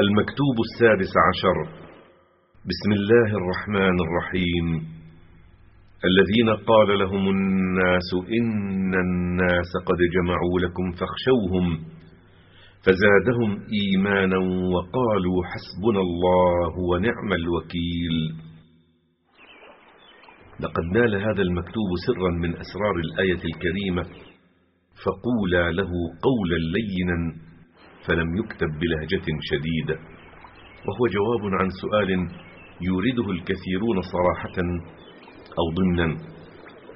المكتوب السادس عشر. بسم الله الرحمن الرحيم. الذين قال لهم الناس إن الناس قد جمعوا لكم فاخشوهم فزادهم إيمانا وقالوا حسبنا الله ونعم الوكيل. لقد نال هذا المكتوب سرا من أسرار الآية الكريمة فقولا له قولا لينا فلم يكتب بلهجة شديدة. وهو جواب عن سؤال يورده الكثيرون صراحة أو ضمنا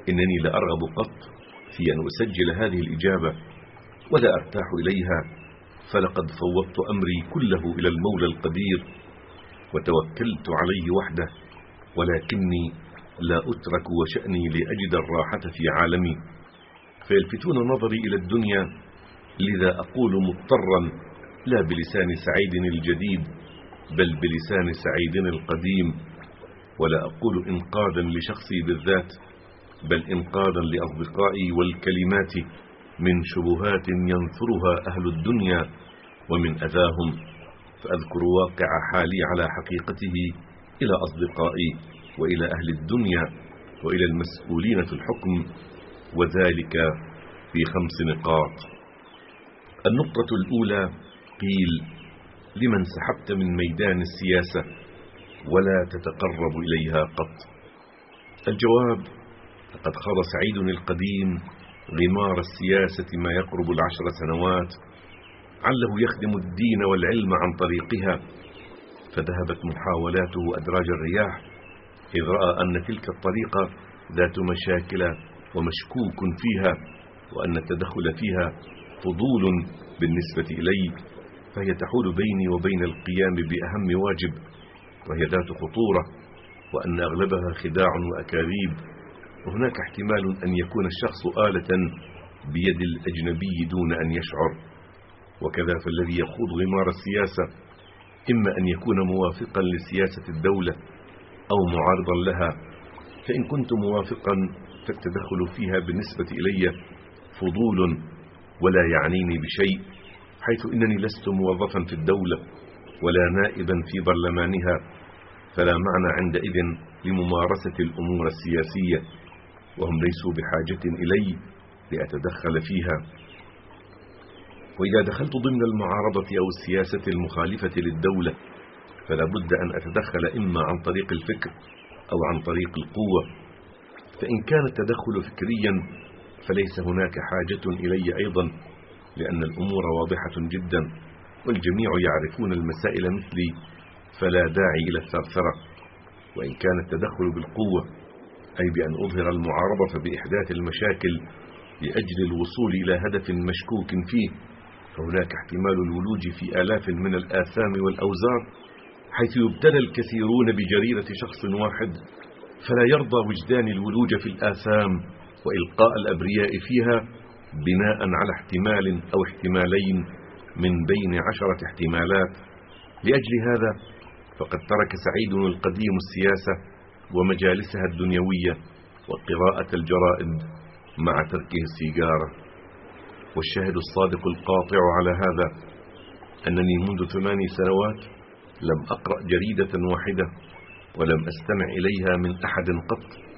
إنني لأرغب قط في أن أسجل هذه الإجابة ولا أرتاح إليها فلقد فوضت أمري كله إلى المولى القدير وتوكلت عليه وحده ولكني لا أترك وشأني لأجد الراحة في عالمي. فيلفتون نظري إلى الدنيا لذا أقول مضطرا لا بلسان سعيد الجديد بل بلسان سعيد القديم. ولا أقول إنقاذا لشخصي بالذات بل إنقاذا لأصدقائي والكلمات. من شبهات ينثرها أهل الدنيا ومن أذاهم فأذكر واقع حالي على حقيقته إلى أصدقائي وإلى أهل الدنيا وإلى المسؤولين في الحكم. وذلك في خمس نقاط. النقطة الأولى قيل لمن سحبت من ميدان السياسة ولا تتقرب إليها قط؟ الجواب لقد خاض سعيد القديم غمار السياسة ما يقرب العشر سنوات عله يخدم الدين والعلم عن طريقها فذهبت محاولاته أدراج الرياح إذ رأى أن تلك الطريقة ذات مشاكل ومشكوك فيها وأن التدخل فيها فضول بالنسبة إلي فهي تحول بيني وبين القيام بأهم واجب وهي ذات خطورة وأن أغلبها خداع وأكاذيب. وهناك احتمال أن يكون الشخص آلة بيد الأجنبي دون أن يشعر. وكذا فالذي يخوض غمار السياسة إما أن يكون موافقا لسياسة الدولة أو معارضا لها. فإن كنت موافقا فالتدخل فيها بالنسبة إلي فضول. ولا يعنيني بشيء حيث إنني لست موظفا في الدولة ولا نائبا في برلمانها فلا معنى عندئذ لممارسة الأمور السياسية وهم ليسوا بحاجة إلي لأتدخل فيها. وإذا دخلت ضمن المعارضة أو السياسة المخالفة للدولة فلا بد أن أتدخل إما عن طريق الفكر أو عن طريق القوة. فإن كان التدخل فكريا فليس هناك حاجة إلي أيضا لأن الأمور واضحة جدا والجميع يعرفون المسائل مثلي فلا داعي إلى الثرثرة. وإن كان التدخل بالقوة أي بأن أظهر المعارضة بإحداث المشاكل لأجل الوصول إلى هدف مشكوك فيه فهناك احتمال الولوج في آلاف من الآثام والأوزار حيث يبتلى الكثيرون بجريرة شخص واحد فلا يرضى وجدان الولوج في الآثام. وإلقاء الأبرياء فيها بناء على احتمال أو احتمالين من بين عشرة احتمالات. لأجل هذا فقد ترك سعيد القديم السياسة ومجالسها الدنيوية وقراءة الجرائد مع تركه السيجارة. والشاهد الصادق القاطع على هذا أنني منذ ثماني سنوات لم أقرأ جريدة واحدة ولم أستمع إليها من أحد قط.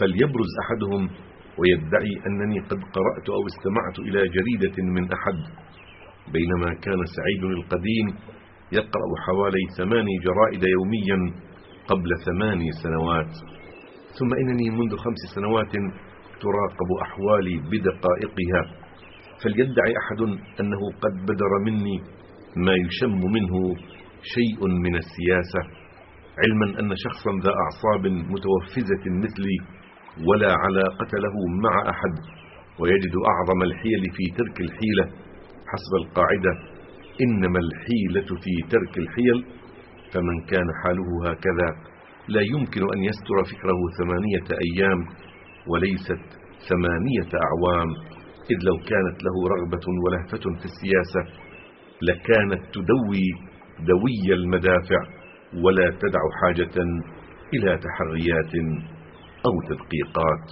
فليبرز أحدهم ويدعي أنني قد قرأت أو استمعت إلى جريدة من أحد. بينما كان سعيد القديم يقرأ حوالي ثماني جرائد يوميا قبل ثماني سنوات. ثم إنني منذ خمس سنوات تراقب أحوالي بدقائقها. فليدعي أحد أنه قد بدر مني ما يشم منه شيء من السياسة علما أن شخصا ذا أعصاب متوفزة مثلي ولا علاقة له مع أحد ويجد أعظم الحيل في ترك الحيلة. حسب القاعدة إنما الحيلة في ترك الحيل. فمن كان حاله هكذا لا يمكن أن يستر فكره ثمانية أيام وليست ثمانية أعوام. إذ لو كانت له رغبة ولهفة في السياسة لكانت تدوي دوي المدافع ولا تدع حاجة إلى تحريات. أو تدقيقات.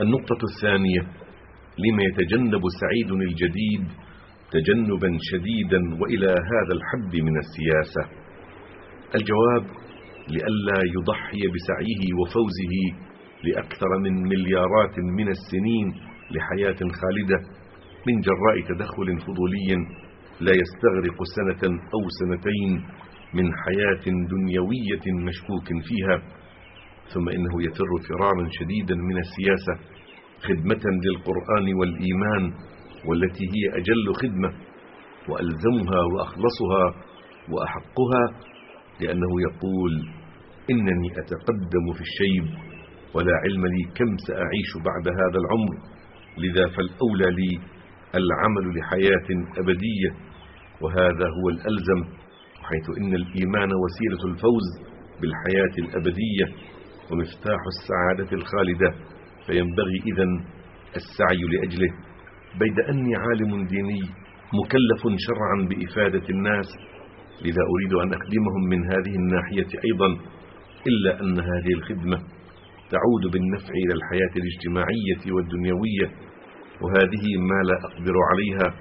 النقطة الثانية لما يتجنب سعيد الجديد تجنبا شديدا وإلى هذا الحد من السياسة. الجواب لئلا يضحي بسعيه وفوزه لأكثر من مليارات من السنين لحياة خالدة من جراء تدخل فضولي لا يستغرق سنة أو سنتين من حياة دنيوية مشكوك فيها. ثم إنه يفر فرارا شديدا من السياسة خدمة للقرآن والإيمان والتي هي أجل خدمة وألزمها وأخلصها وأحقها لأنه يقول إنني أتقدم في الشيب ولا علم لي كم سأعيش بعد هذا العمر لذا فالأولى لي العمل لحياة أبدية وهذا هو الألزم حيث إن الإيمان وسيلة الفوز بالحياة الأبدية. ومفتاح السعادة الخالدة فينبغي إذن السعي لأجله. بيد أني عالم ديني مكلف شرعا بإفادة الناس لذا أريد أن أخدمهم من هذه الناحية أيضا إلا أن هذه الخدمة تعود بالنفع إلى الحياة الاجتماعية والدنيوية وهذه ما لا أقدر عليها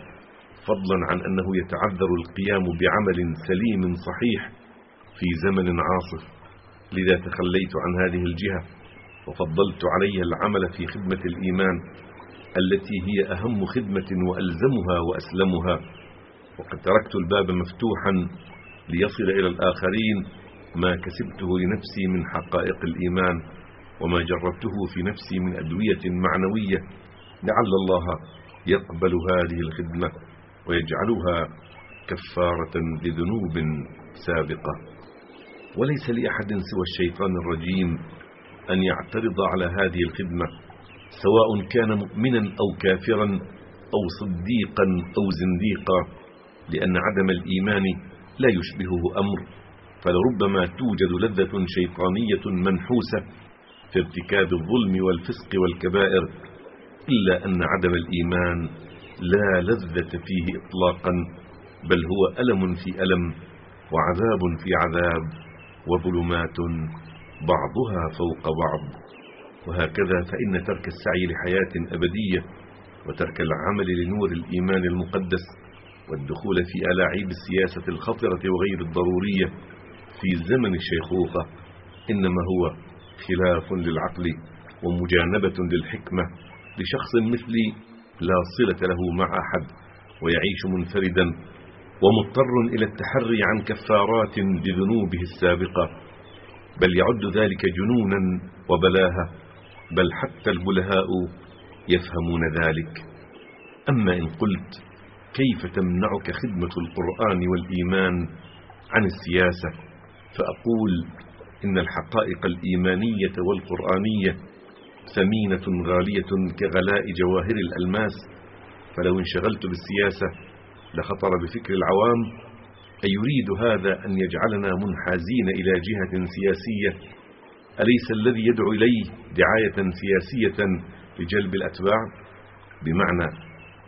فضلا عن أنه يتعذر القيام بعمل سليم صحيح في زمن عاصف. لذا تخليت عن هذه الجهة وفضلت عليها العمل في خدمة الإيمان التي هي أهم خدمة وألزمها وأسلمها. وقد تركت الباب مفتوحا ليصل إلى الآخرين ما كسبته لنفسي من حقائق الإيمان وما جربته في نفسي من أدوية معنوية. لعل الله يقبل هذه الخدمة ويجعلها كفارة لذنوب سابقة. وليس لأحد سوى الشيطان الرجيم أن يعترض على هذه الخدمة سواء كان مؤمنا أو كافرا أو صديقا أو زنديقا لأن عدم الإيمان لا يشبهه أمر فلربما توجد لذة شيطانية منحوسة في ارتكاب الظلم والفسق والكبائر إلا أن عدم الإيمان لا لذة فيه إطلاقا بل هو ألم في ألم وعذاب في عذاب. وظلمات بعضها فوق بعض. وهكذا فإن ترك السعي لحياة أبدية وترك العمل لنور الإيمان المقدس والدخول في ألاعيب السياسة الخطرة وغير الضرورية في زمن الشيخوخة إنما هو خلاف للعقل ومجانبة للحكمة لشخص مثلي لا صلة له مع أحد ويعيش منفردا ومضطر إلى التحري عن كفارات لذنوبه السابقة بل يعد ذلك جنونا وبلاهة بل حتى البلهاء يفهمون ذلك. أما إن قلت كيف تمنعك خدمة القرآن والإيمان عن السياسة فأقول إن الحقائق الإيمانية والقرآنية ثمينة غالية كغلاء جواهر الألماس فلو انشغلت بالسياسة لخطر بفكر العوام أيريد هذا أن يجعلنا منحازين إلى جهة سياسية؟ أليس الذي يدعو إليه دعاية سياسية لجلب الأتباع؟ بمعنى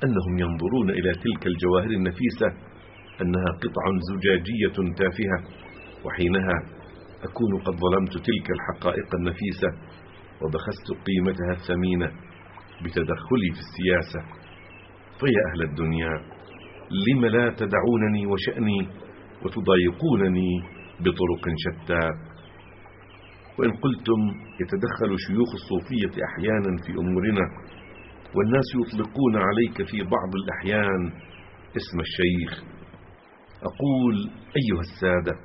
أنهم ينظرون إلى تلك الجواهر النفيسة أنها قطع زجاجية تافهة وحينها أكون قد ظلمت تلك الحقائق النفيسة وبخست قيمتها الثمينة بتدخلي في السياسة. فيا أهل الدنيا لم لا تدعونني وشأني وتضايقونني بطرق شتى. وإن قلتم يتدخل شيوخ الصوفية أحيانا في أمورنا والناس يطلقون عليك في بعض الأحيان اسم الشيخ. أقول أيها السادة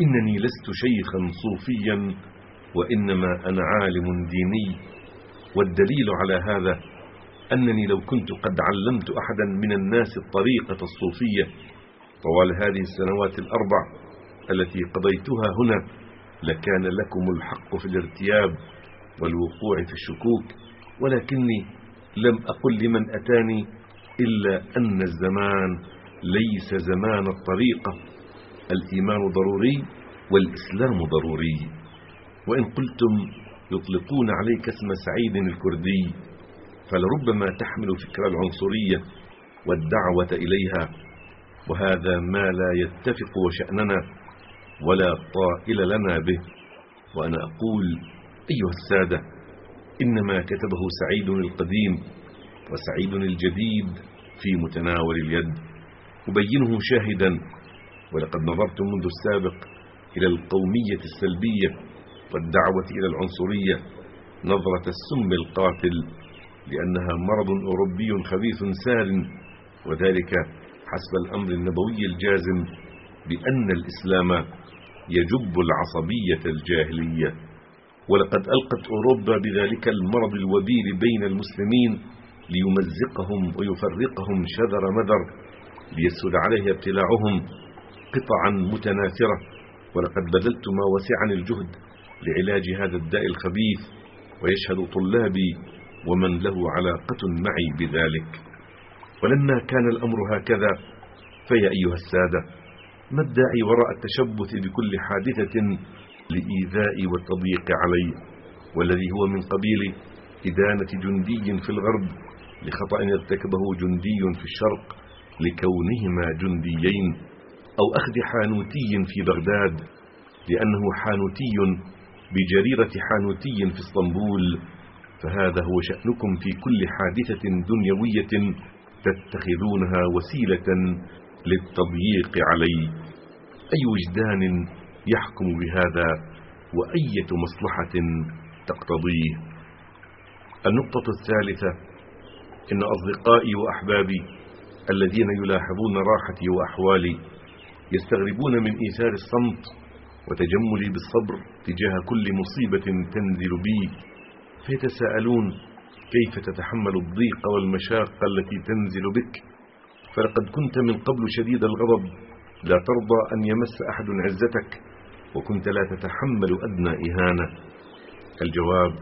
إنني لست شيخا صوفيا وإنما أنا عالم ديني والدليل على هذا أنني لو كنت قد علمت أحدا من الناس الطريقة الصوفية طوال هذه السنوات الأربع التي قضيتها هنا لكان لكم الحق في الارتياب والوقوع في الشكوك ولكني لم أقل لمن أتاني إلا أن الزمان ليس زمان الطريقة الإيمان ضروري والإسلام ضروري. وإن قلتم يطلقون عليك اسم سعيد الكردي فلربما تحمل فكر العنصرية والدعوة إليها وهذا ما لا يتفق وشأننا ولا طائل لنا به. وأنا أقول أيها السادة إنما كتبه سعيد القديم وسعيد الجديد في متناول اليد. أبينه شاهدا ولقد نظرت منذ السابق إلى القومية السلبية والدعوة إلى العنصرية نظرة السم القاتل لأنها مرض أوروبي خبيث سار وذلك حسب الأمر النبوي الجازم بأن الإسلام يجب العصبية الجاهلية. ولقد ألقت أوروبا بذلك المرض الوبيل بين المسلمين ليمزقهم ويفرقهم شذر مذر ليسهل عليه ابتلاعهم قطعا متناثرة. ولقد بذلت ما وسعني الجهد لعلاج هذا الداء الخبيث ويشهد طلابي ومن له علاقة معي بذلك. ولما كان الأمر هكذا فيا أيها السادة ما الداعي وراء التشبث بكل حادثة لإيذاء والتضييق علي والذي هو من قبيل إدانة جندي في الغرب لخطأ ارتكبه جندي في الشرق لكونهما جنديين أو أخذ حانوتي في بغداد لأنه حانوتي بجريرة حانوتي في إسطنبول فهذا هو شأنكم في كل حادثة دنيوية تتخذونها وسيلة للتضييق علي. أي وجدان يحكم بهذا وأية مصلحة تقتضيه؟ النقطة الثالثة إن أصدقائي وأحبابي الذين يلاحظون راحتي وأحوالي يستغربون من إيثار الصمت وتجملي بالصبر تجاه كل مصيبة تنزل بي. فيتساءلون كيف تتحمل الضيق والمشاق التي تنزل بك؟ فلقد كنت من قبل شديد الغضب. لا ترضى أن يمس أحد عزتك وكنت لا تتحمل أدنى إهانة. الجواب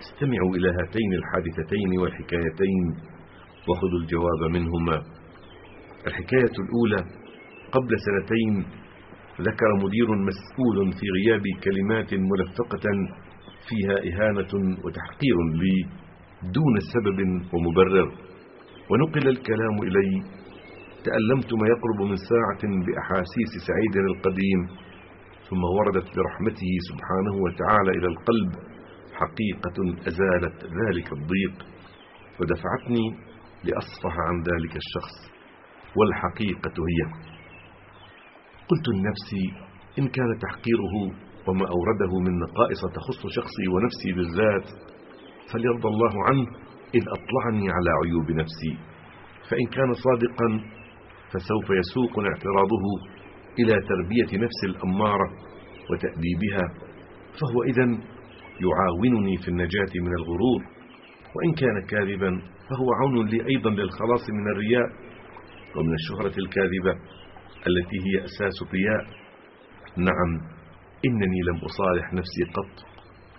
استمعوا إلى هاتين الحادثتين والحكايتين وخذوا الجواب منهما. الحكاية الأولى قبل سنتين ذكر مدير مسؤول في غياب كلمات ملفقة فيها إهانة وتحقير لي دون سبب ومبرر. ونقل الكلام إلي. تألمت ما يقرب من ساعة بأحاسيس سعيد القديم. ثم وردت برحمته سبحانه وتعالى إلى القلب. حقيقة أزالت ذلك الضيق. ودفعتني لأصفح عن ذلك الشخص. والحقيقة هي. قلت لنفسي إن كان تحقيره وما أورده من نقائص تخص شخصي ونفسي بالذات فليرضى الله عنه إذ أطلعني على عيوب نفسي. فإن كان صادقا فسوف يسوقنا اعتراضه إلى تربية نفس الأمارة وتأديبها فهو إذن يعاونني في النجاة من الغرور. وإن كان كاذبا فهو عون لي أيضا للخلاص من الرياء ومن الشهرة الكاذبة التي هي أساس الرياء. نعم. إنني لم أصالح نفسي قط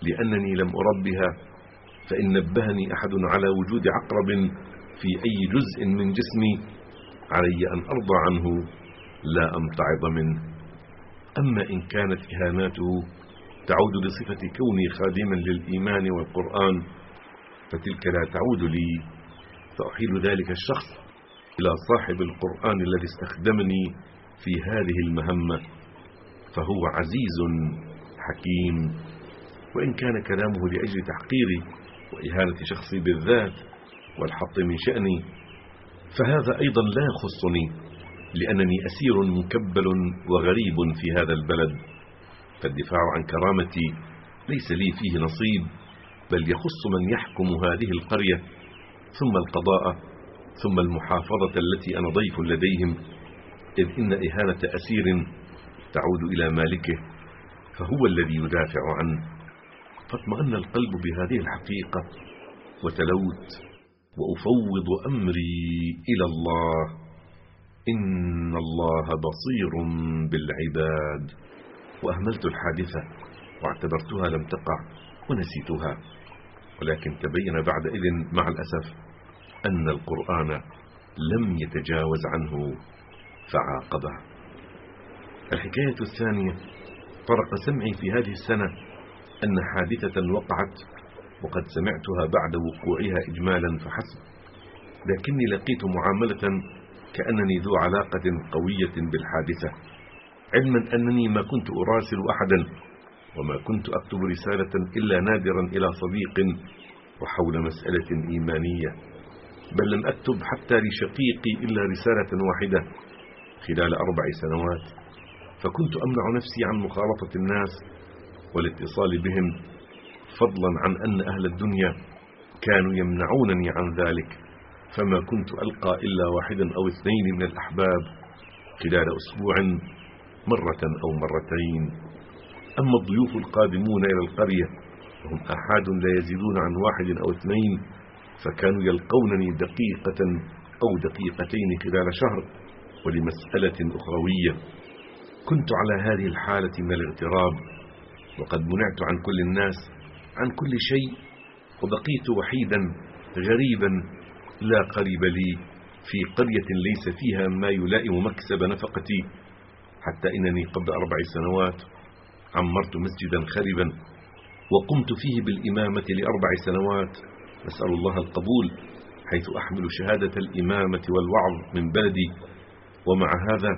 لأنني لم أربها فإن نبهني أحد على وجود عقرب في أي جزء من جسمي علي أن أرضى عنه لا أمتعض منه. أما إن كانت إهاناته تعود بصفة كوني خادما للإيمان والقرآن فتلك لا تعود لي فأحيل ذلك الشخص إلى صاحب القرآن الذي استخدمني في هذه المهمة. فهو عزيز حكيم. وإن كان كلامه لأجل تحقيري وإهانة شخصي بالذات والحط من شأني فهذا أيضا لا يخصني لأنني أسير مكبل وغريب في هذا البلد. فالدفاع عن كرامتي ليس لي فيه نصيب بل يخص من يحكم هذه القرية ثم القضاء ثم المحافظة التي أنا ضيف لديهم إذ إن إهانة أسير تعود إلى مالكه فهو الذي يدافع عنه. فاطمأن القلب بهذه الحقيقة وتلوت وأفوض أمري إلى الله. إن الله بصير بالعباد. وأهملت الحادثة واعتبرتها لم تقع ونسيتها. ولكن تبين بعد إذن مع الأسف أن القرآن لم يتجاوز عنه فعاقبه. الحكاية الثانية طرق سمعي في هذه السنة أن حادثة وقعت وقد سمعتها بعد وقوعها إجمالا فحسب. لكني لقيت معاملة كأنني ذو علاقة قوية بالحادثة علما أنني ما كنت أراسل أحدا وما كنت أكتب رسالة إلا نادرا إلى صديق وحول مسألة إيمانية بل لم أكتب حتى لشقيقي إلا رسالة واحدة خلال أربع سنوات. فكنت أمنع نفسي عن مخالطة الناس والاتصال بهم فضلا عن أن أهل الدنيا كانوا يمنعونني عن ذلك فما كنت ألقى إلا واحدا أو اثنين من الأحباب خلال أسبوع مرة أو مرتين. أما الضيوف القادمون إلى القرية وهم أحد لا يزيدون عن واحد أو اثنين فكانوا يلقونني دقيقة أو دقيقتين خلال شهر ولمسألة أخروية. كنت على هذه الحالة من الاغتراب وقد منعت عن كل الناس عن كل شيء وبقيت وحيدا غريبا لا قريب لي في قرية ليس فيها ما يلائم مكسب نفقتي حتى إنني قبل أربع سنوات عمرت مسجدا خربا وقمت فيه بالإمامة لأربع سنوات. نسأل الله القبول حيث أحمل شهادة الإمامة والوعظ من بلدي ومع هذا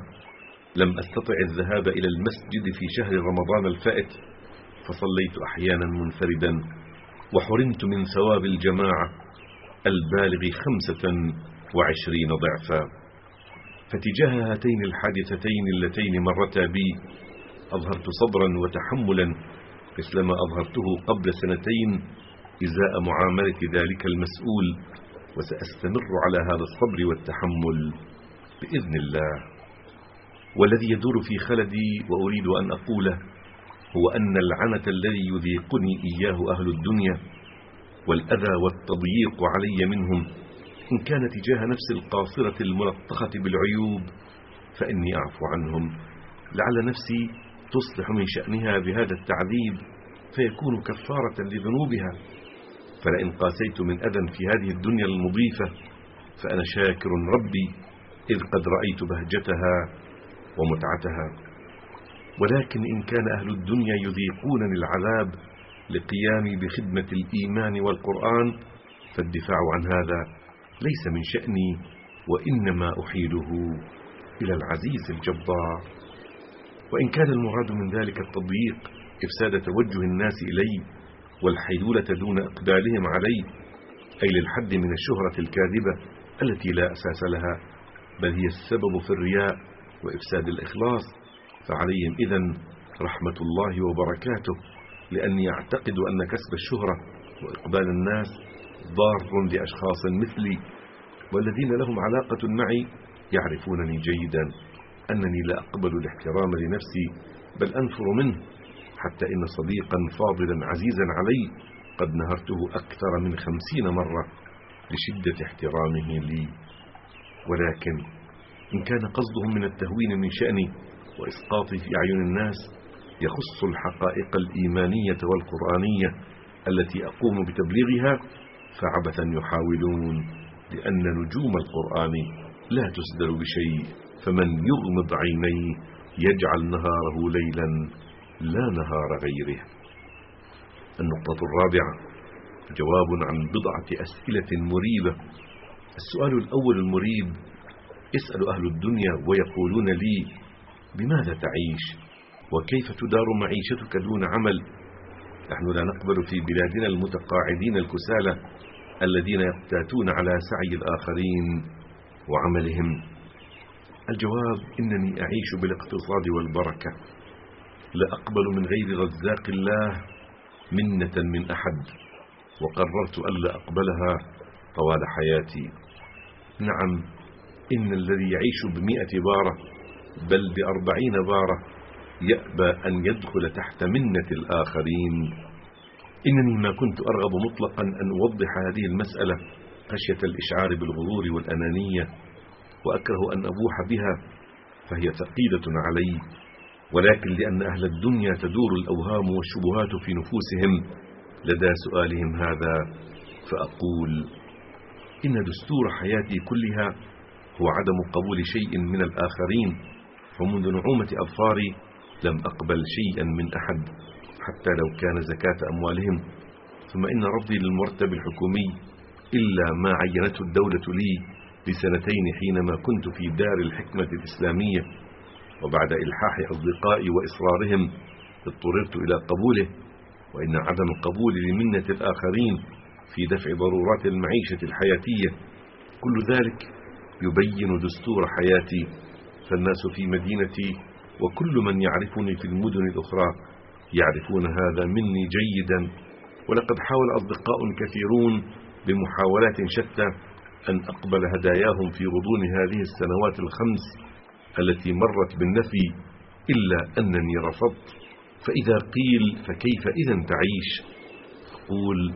لم أستطع الذهاب إلى المسجد في شهر رمضان الفائت فصليت أحيانا منفردا وحرمت من ثواب الجماعة البالغ خمسة وعشرين ضعفا. فتجاه هاتين الحادثتين اللتين مرتا بي أظهرت صبرا وتحملا مثلما أظهرته قبل سنتين إزاء معاملة ذلك المسؤول وسأستمر على هذا الصبر والتحمل بإذن الله. والذي يدور في خلدي وأريد أن أقوله هو أن العنة الذي يذيقني إياه أهل الدنيا والأذى والتضييق علي منهم إن كان تجاه نفس القاصرة الملطخة بالعيوب فإني أعفو عنهم لعل نفسي تصلح من شأنها بهذا التعذيب فيكون كفارة لذنوبها فلئن قاسيت من أذى في هذه الدنيا المضيفة فأنا شاكر ربي إذ قد رأيت بهجتها ومتعتها. ولكن إن كان أهل الدنيا يذيقونني العذاب لقيامي بخدمة الإيمان والقرآن فالدفاع عن هذا ليس من شأني وإنما أحيله إلى العزيز الجبار. وإن كان المراد من ذلك التضييق إفساد توجه الناس إلي والحيلولة دون إقبالهم علي أي للحد من الشهرة الكاذبة التي لا أساس لها بل هي السبب في الرياء وإفساد الإخلاص فعليهم إذن رحمة الله وبركاته لأني أعتقد أن كسب الشهرة وإقبال الناس ضار لأشخاص مثلي والذين لهم علاقة معي يعرفونني جيدا أنني لا أقبل الاحترام لنفسي بل أنفر منه حتى إن صديقا فاضلا عزيزا علي قد نهرته أكثر من خمسين مرة لشدة احترامه لي. ولكن إن كان قصدهم من التهوين من شأني وإسقاطي في أعين الناس يخص الحقائق الإيمانية والقرآنية التي أقوم بتبليغها فعبثا يحاولون لأن نجوم القرآن لا تسدل بشيء فمن يغمض عينيه يجعل نهاره ليلا لا نهار غيره. النقطة الرابعة جواب عن بضعة أسئلة مريبة. السؤال الأول المريب اسأل أهل الدنيا ويقولون لي بماذا تعيش؟ وكيف تدار معيشتك دون عمل؟ نحن لا نقبل في بلادنا المتقاعدين الكسالى الذين يقتاتون على سعي الآخرين وعملهم. الجواب إنني أعيش بالاقتصاد والبركة. لا أقبل من غير رزاق الله منة من أحد وقررت ألا أقبلها طوال حياتي. نعم إن الذي يعيش بمئة بارة بل بأربعين بارة يأبى أن يدخل تحت منة الآخرين. إنني ما كنت أرغب مطلقا أن أوضح هذه المسألة خشية الإشعار بالغرور والأنانية وأكره أن أبوح بها فهي ثقيلة علي. ولكن لأن أهل الدنيا تدور الأوهام والشبهات في نفوسهم لدى سؤالهم هذا فأقول إن دستور حياتي كلها هو عدم قبول شيء من الآخرين فمنذ نعومة أظفاري لم أقبل شيئا من أحد حتى لو كان زكاة أموالهم. ثم إن رفضي للمرتب الحكومي إلا ما عينته الدولة لي لسنتين حينما كنت في دار الحكمة الإسلامية. وبعد إلحاح أصدقائي وإصرارهم اضطررت إلى قبوله وإن عدم القبول لمنة الآخرين في دفع ضرورات المعيشة الحياتية. وكل ذلك يبين دستور حياتي. فالناس في مدينتي وكل من يعرفني في المدن الأخرى يعرفون هذا مني جيدا. ولقد حاول أصدقاء كثيرون بمحاولات شتى أن أقبل هداياهم في غضون هذه السنوات الخمس التي مرت بالنفي إلا أنني رفضت. فإذا قيل فكيف إذا تعيش؟ قول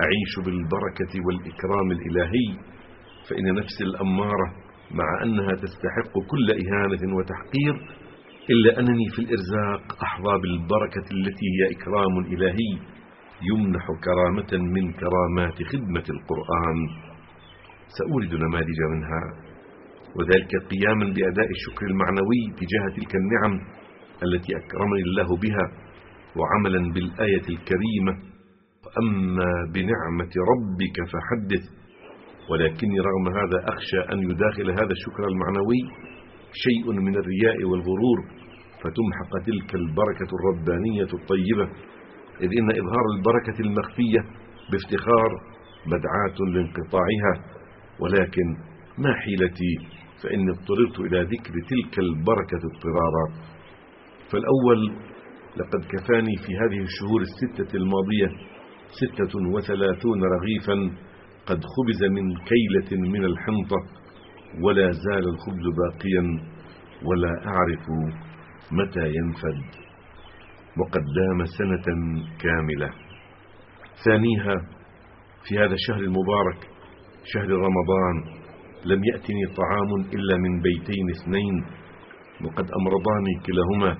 أعيش بالبركة والإكرام الإلهي. فإن نفس الأمارة مع أنها تستحق كل إهانة وتحقير إلا أنني في الإرزاق أحظى بالبركة التي هي إكرام إلهي يمنح كرامة من كرامات خدمة القرآن. سأورد نماذج منها وذلك قياما بأداء الشكر المعنوي تجاه تلك النعم التي أكرمني الله بها وعملا بالآية الكريمة. أما بنعمة ربك فحدث ولكني رغم هذا أخشى أن يداخل هذا الشكر المعنوي شيء من الرياء والغرور فتمحق تلك البركة الربانية الطيبة إذ إن إظهار البركة المخفية بافتخار مدعاة لانقطاعها ولكن ما حيلتي؟ فإني اضطررت إلى ذكر تلك البركة اضطرارا. فالأول لقد كفاني في هذه الشهور الستة الماضية ستة وثلاثون رغيفا قد خبز من كيلة من الحنطة ولا زال الخبز باقيا ولا أعرف متى ينفد. وقد دام سنة كاملة. ثانيها في هذا الشهر المبارك شهر رمضان لم يأتني طعام إلا من بيتين اثنين وقد أمرضاني كلاهما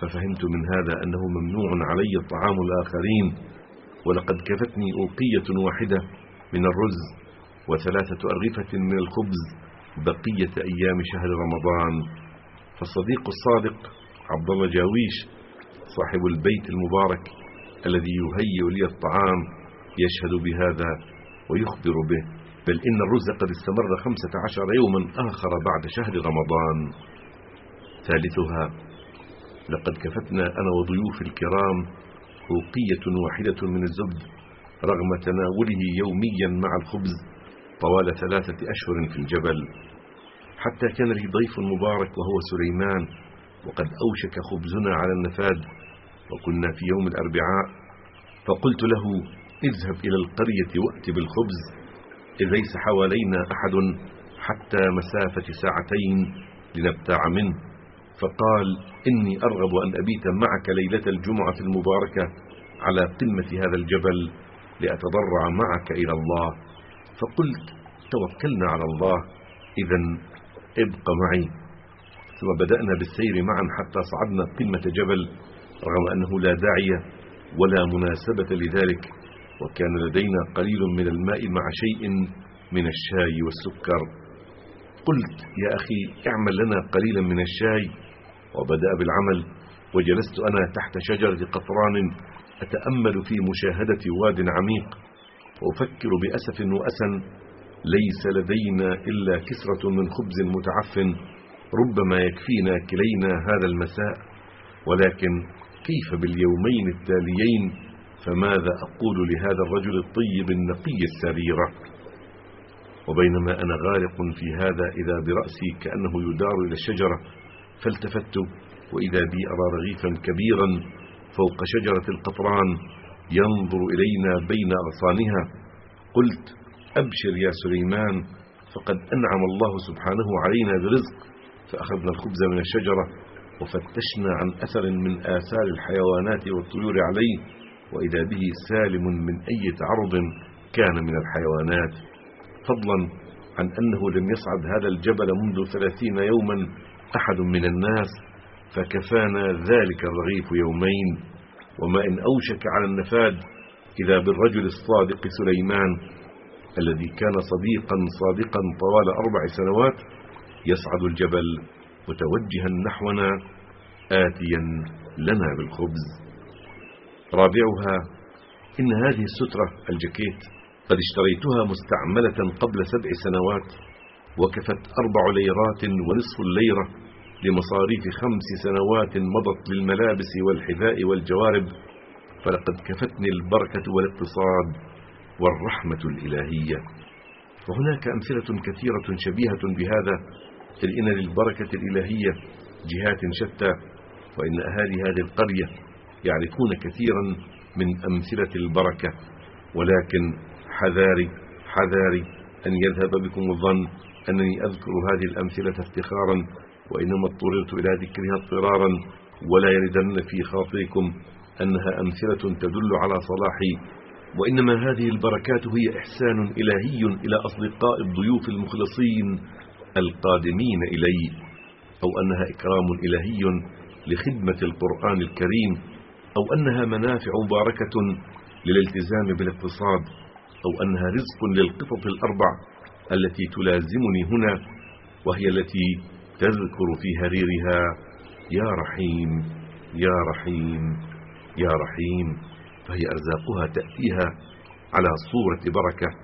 ففهمت من هذا أنه ممنوع علي طعام الآخرين ولقد كفتني أوقية واحدة. من الرز وثلاثة أرغفة من الخبز بقية أيام شهر رمضان. فالصديق الصادق عبد الله جاويش صاحب البيت المبارك الذي يهيئ لي الطعام يشهد بهذا ويخبر به. بل إن الرز قد استمر خمسة عشر يوما آخر بعد شهر رمضان. ثالثها لقد كفتنا أنا وضيوف الكرام أوقية واحدة من الزبد. رغم تناوله يوميا مع الخبز طوال ثلاثة أشهر في الجبل حتى كان لي ضيف مبارك وهو سليمان وقد أوشك خبزنا على النفاد وكنا في يوم الأربعاء فقلت له اذهب إلى القرية وأت بالخبز إذ ليس حوالينا أحد حتى مسافة ساعتين لنبتاع منه. فقال إني أرغب أن أبيت معك ليلة الجمعة المباركة على قمة هذا الجبل لأتضرع معك إلى الله. فقلت توكلنا على الله. إذا ابق معي. ثم بدأنا بالسير معا حتى صعدنا قمة جبل رغم أنه لا داعي ولا مناسبة لذلك. وكان لدينا قليل من الماء مع شيء من الشاي والسكر. قلت يا أخي اعمل لنا قليلا من الشاي. وبدأ بالعمل وجلست أنا تحت شجرة قطران أتأمل في مشاهدة واد عميق. وأفكر بأسف وأسا ليس لدينا إلا كسرة من خبز متعفن. ربما يكفينا كلينا هذا المساء. ولكن كيف باليومين التاليين؟ فماذا أقول لهذا الرجل الطيب النقي السريرة وبينما أنا غارق في هذا إذا برأسي كأنه يدار إلى الشجرة فالتفت وإذا بي أرى رغيفا كبيرا فوق شجرة القطران ينظر إلينا بين أغصانها. قلت أبشر يا سليمان فقد أنعم الله سبحانه علينا برزق فأخذنا الخبز من الشجرة وفتشنا عن أثر من آثار الحيوانات والطيور عليه وإذا به سالم من أي تعرض كان من الحيوانات. فضلا عن أنه لم يصعد هذا الجبل منذ ثلاثين يوما أحد من الناس فكفانا ذلك الرغيف يومين وما إن أوشك على النفاد إذا بالرجل الصادق سليمان الذي كان صديقا صادقا طوال أربع سنوات يصعد الجبل متوجها نحونا آتيا لنا بالخبز. رابعها إن هذه السترة الجاكيت قد اشتريتها مستعملة قبل سبع سنوات وكفت أربع ليرات ونصف الليرة. لمصاريف خمس سنوات مضت للملابس والحذاء والجوارب فلقد كفتني البركة والاقتصاد والرحمة الإلهية. وهناك أمثلة كثيرة شبيهة بهذا إذ إن للبركة الإلهية جهات شتى وإن أهالي هذه القرية يعرفون كثيرا من أمثلة البركة. ولكن حذاري حذاري أن يذهب بكم الظن أنني أذكر هذه الأمثلة افتخارا وإنما اضطررت إلى ذكرها اضطرارا ولا يردن في خاطركم أنها أمثلة تدل على صلاحي وإنما هذه البركات هي إحسان إلهي إلى أصدقاء الضيوف المخلصين القادمين إلي أو أنها إكرام إلهي لخدمة القرآن الكريم أو أنها منافع مباركة للالتزام بالاقتصاد أو أنها رزق للقطط الأربع التي تلازمني هنا وهي التي تذكر في هريرها يا رحيم يا رحيم يا رحيم. فهي أرزاقها تأتيها على صورة بركة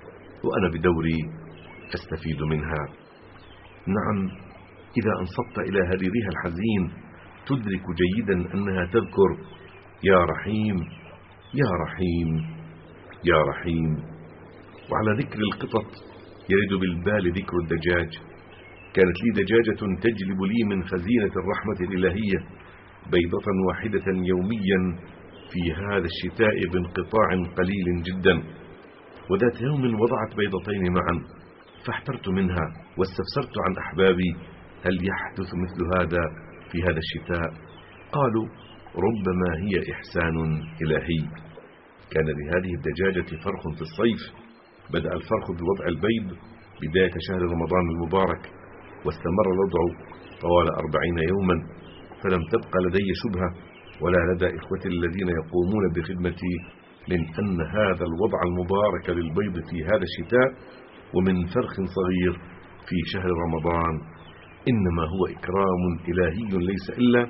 وأنا بدوري أستفيد منها. نعم إذا أنصبت إلى هريرها الحزين تدرك جيدا أنها تذكر يا رحيم يا رحيم يا رحيم. وعلى ذكر القطط يرد بالبال ذكر الدجاج. كانت لي دجاجة تجلب لي من خزينة الرحمة الإلهية بيضة واحدة يوميا في هذا الشتاء بانقطاع قليل جدا. وذات يوم وضعت بيضتين معا فاحترت منها واستفسرت عن أحبابي هل يحدث مثل هذا في هذا الشتاء؟ قالوا ربما هي إحسان إلهي. كان لهذه الدجاجة فرخ في الصيف بدأ الفرخ بوضع البيض بداية شهر رمضان المبارك. واستمر الوضع طوال أربعين يوما فلم تبقى لدي شبهة ولا لدى إخوتي الذين يقومون بخدمتي من أن هذا الوضع المبارك للبيض في هذا الشتاء ومن فرخ صغير في شهر رمضان. إنما هو إكرام إلهي ليس إلا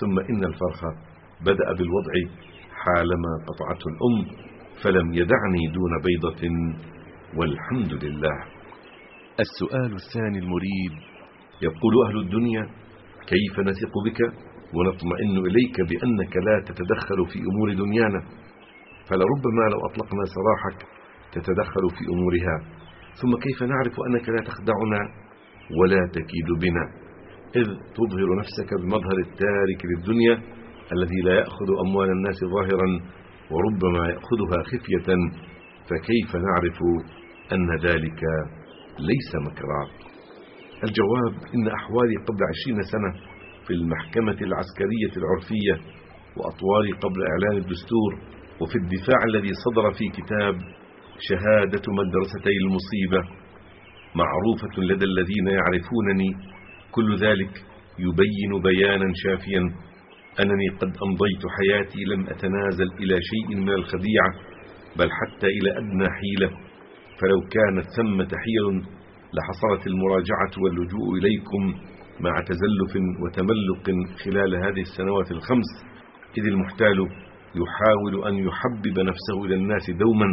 ثم إن الفرخ بدأ بالوضع حالما قطعته الأم فلم يدعني دون بيضة والحمد لله. السؤال الثاني المريد يقول أهل الدنيا كيف نثق بك ونطمئن إليك بأنك لا تتدخل في أمور دنيانا؟ فلربما لو أطلقنا سراحك تتدخل في أمورها. ثم كيف نعرف أنك لا تخدعنا ولا تكيد بنا؟ إذ تظهر نفسك بمظهر التارك للدنيا الذي لا يأخذ أموال الناس ظاهرا وربما يأخذها خفية. فكيف نعرف أن ذلك ليس مكرا الجواب إن أحوالي قبل عشرين سنة في المحكمة العسكرية العرفية وأطوالي قبل إعلان الدستور وفي الدفاع الذي صدر في كتاب شهادة مدرستي المصيبة معروفة لدى الذين يعرفونني كل ذلك يبين بيانا شافيا أنني قد أمضيت حياتي لم أتنازل إلى شيء من الخديعة بل حتى إلى أدنى حيلة. فلو كانت ثمة حيل لحصلت المراجعة واللجوء إليكم مع تزلف وتملق خلال هذه السنوات الخمس إذ المحتال يحاول أن يحبب نفسه إلى الناس دوما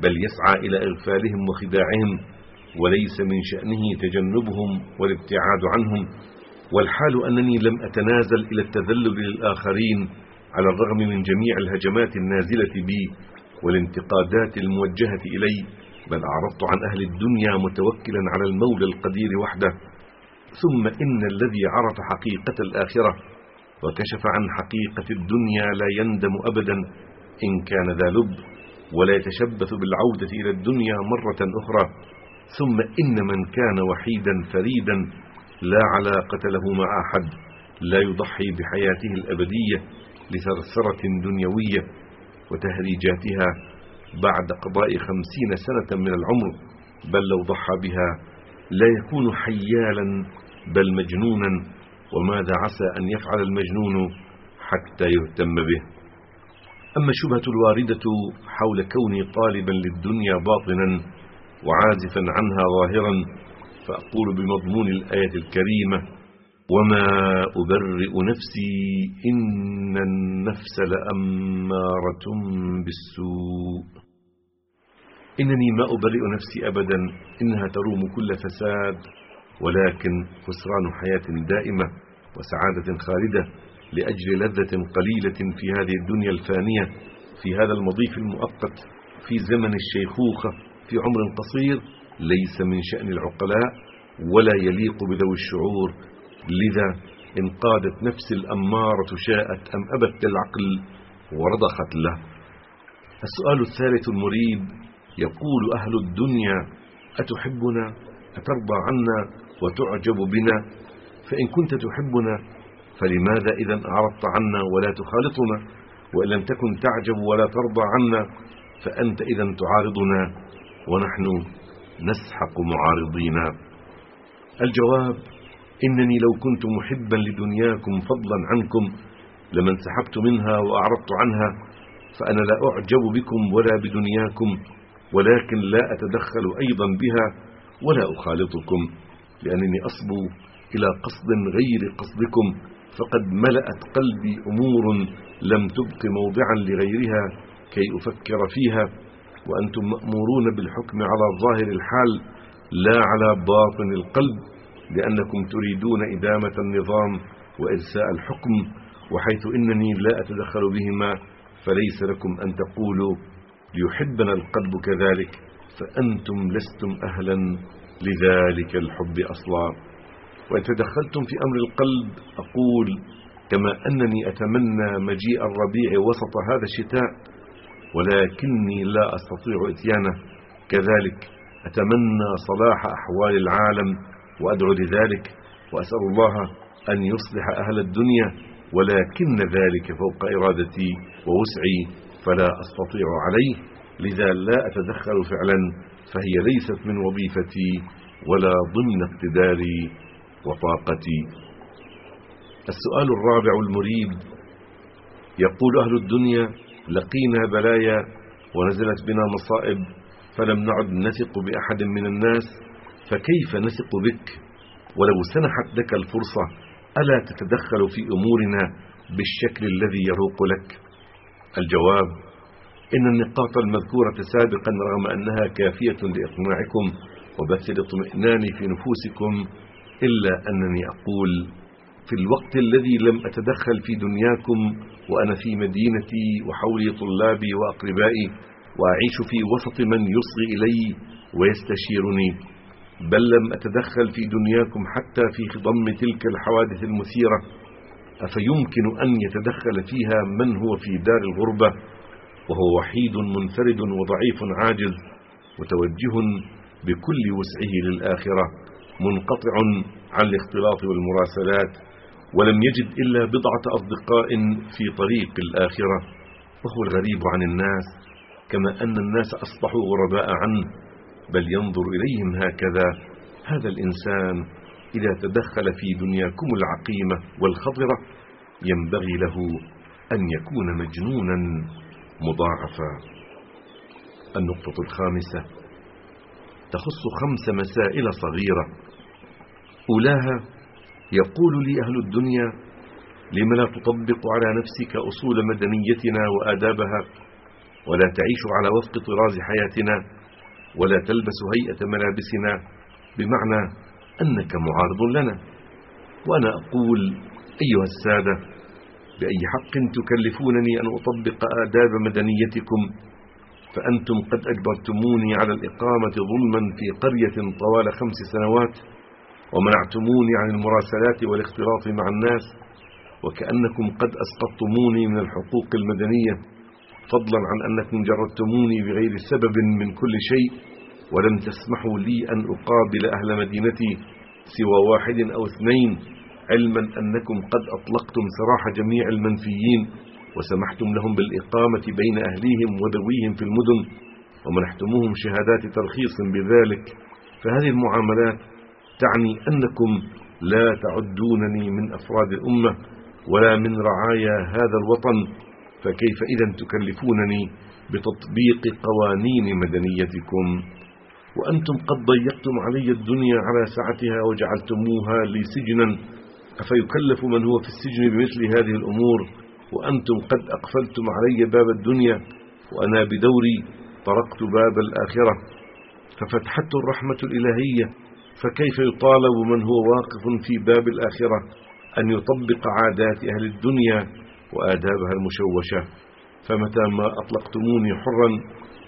بل يسعى إلى إغفالهم وخداعهم وليس من شأنه تجنبهم والابتعاد عنهم. والحال أنني لم أتنازل إلى التذلل للآخرين على الرغم من جميع الهجمات النازلة بي والانتقادات الموجهة إلي بل أعرضت عن أهل الدنيا متوكلا على المولى القدير وحده. ثم إن الذي عرف حقيقة الآخرة وكشف عن حقيقة الدنيا لا يندم أبدا إن كان ذا لب ولا يتشبث بالعودة إلى الدنيا مرة أخرى. ثم إن من كان وحيدا فريدا لا علاقة له مع أحد لا يضحي بحياته الأبدية لثرثرة دنيوية وتهريجاتها. بعد قضاء خمسين سنة من العمر بل لو ضحى بها لا يكون حيالا بل مجنونا وماذا عسى أن يفعل المجنون حتى يهتم به؟ أما الشبهة الواردة حول كوني طالبا للدنيا باطنا وعازفا عنها ظاهرا فأقول بمضمون الآية الكريمة وما أبرئ نفسي إن النفس لأمارة بالسوء. إنني ما أبرئ نفسي أبدا إنها تروم كل فساد ولكن خسران حياة دائمة وسعادة خالدة لأجل لذة قليلة في هذه الدنيا الفانية في هذا المضيف المؤقت في زمن الشيخوخة في عمر قصير ليس من شأن العقلاء ولا يليق بذوي الشعور. لذا إن قادت نفس الأمارة شاءت أم أبت العقل ورضخت له. السؤال الثالث المريب يقول أهل الدنيا أتحبنا؟ أترضى عنا؟ وتعجب بنا؟ فإن كنت تحبنا فلماذا إذا أعرضت عنا ولا تخالطنا؟ وإن لم تكن تعجب ولا ترضى عنا فأنت إذا تعارضنا ونحن نسحق معارضينا الجواب إنني لو كنت محبا لدنياكم فضلا عنكم لما انسحبت منها وأعرضت عنها فأنا لا أعجب بكم ولا بدنياكم. ولكن لا أتدخل أيضا بها ولا أخالطكم لأنني أصبو إلى قصد غير قصدكم فقد ملأت قلبي أمور لم تبق موضعا لغيرها كي أفكر فيها وأنتم مأمورون بالحكم على ظاهر الحال لا على باطن القلب لأنكم تريدون إدامة النظام وإرساء الحكم وحيث إنني لا أتدخل بهما فليس لكم أن تقولوا ليحبنا القلب كذلك فأنتم لستم أهلا لذلك الحب أصلا. وإن تدخلتم في أمر القلب أقول كما أنني أتمنى مجيء الربيع وسط هذا الشتاء ولكني لا أستطيع إتيانه. كذلك أتمنى صلاح أحوال العالم وأدعو لذلك وأسأل الله أن يصلح أهل الدنيا ولكن ذلك فوق إرادتي ووسعي. فلا أستطيع عليه لذا لا أتدخل فعلا فهي ليست من وظيفتي ولا ضمن اقتداري وطاقتي. السؤال الرابع المريب يقول أهل الدنيا لقينا بلايا ونزلت بنا مصائب فلم نعد نثق بأحد من الناس فكيف نثق بك؟ ولو سنحت لك الفرصة ألا تتدخل في أمورنا بالشكل الذي يروق لك؟ الجواب إن النقاط المذكورة سابقا رغم أنها كافية لإقناعكم وبث الاطمئنان في نفوسكم إلا أنني أقول في الوقت الذي لم أتدخل في دنياكم وأنا في مدينتي وحولي طلابي وأقربائي وأعيش في وسط من يصغي إلي ويستشيرني بل لم أتدخل في دنياكم حتى في خضم تلك الحوادث المثيرة. أفيمكن أن يتدخل فيها من هو في دار الغربة؟ وهو وحيد منفرد وضعيف عاجز متوجه بكل وسعه للآخرة منقطع عن الاختلاط والمراسلات ولم يجد إلا بضعة أصدقاء في طريق الآخرة. وهو الغريب عن الناس كما أن الناس أصبحوا غرباء عنه بل ينظر إليهم هكذا. هذا الإنسان إذا تدخل في دنياكم العقيمة والخضرة ينبغي له أن يكون مجنونا مضاعفا. النقطة الخامسة تخص خمس مسائل صغيرة. أولاها يقول لي أهل الدنيا لم لا تطبق على نفسك أصول مدنيتنا وآدابها ولا تعيش على وفق طراز حياتنا ولا تلبس هيئة ملابسنا بمعنى أنك معارض لنا. وأنا أقول أيها السادة بأي حق تكلفونني أن أطبق آداب مدنيتكم؟ فأنتم قد أجبرتموني على الإقامة ظلما في قرية طوال خمس سنوات ومنعتموني عن المراسلات والاختلاط مع الناس وكأنكم قد أسقطتموني من الحقوق المدنية فضلا عن أنكم جردتموني بغير سبب من كل شيء. ولم تسمحوا لي أن أقابل أهل مدينتي سوى واحد أو اثنين علما أنكم قد أطلقتم سراح جميع المنفيين وسمحتم لهم بالإقامة بين أهليهم وذويهم في المدن ومنحتموهم شهادات ترخيص بذلك. فهذه المعاملات تعني أنكم لا تعدونني من أفراد الأمة ولا من رعايا هذا الوطن فكيف إذا تكلفونني بتطبيق قوانين مدنيتكم؟ وأنتم قد ضيقتم علي الدنيا على سعتها وجعلتموها لي سجنا. أفيكلف من هو في السجن بمثل هذه الأمور؟ وأنتم قد أقفلتم علي باب الدنيا وأنا بدوري طرقت باب الآخرة. ففتحت الرحمة الإلهية فكيف يطالب من هو واقف في باب الآخرة؟ أن يطبق عادات أهل الدنيا وآدابها المشوشة. فمتى ما أطلقتموني حرا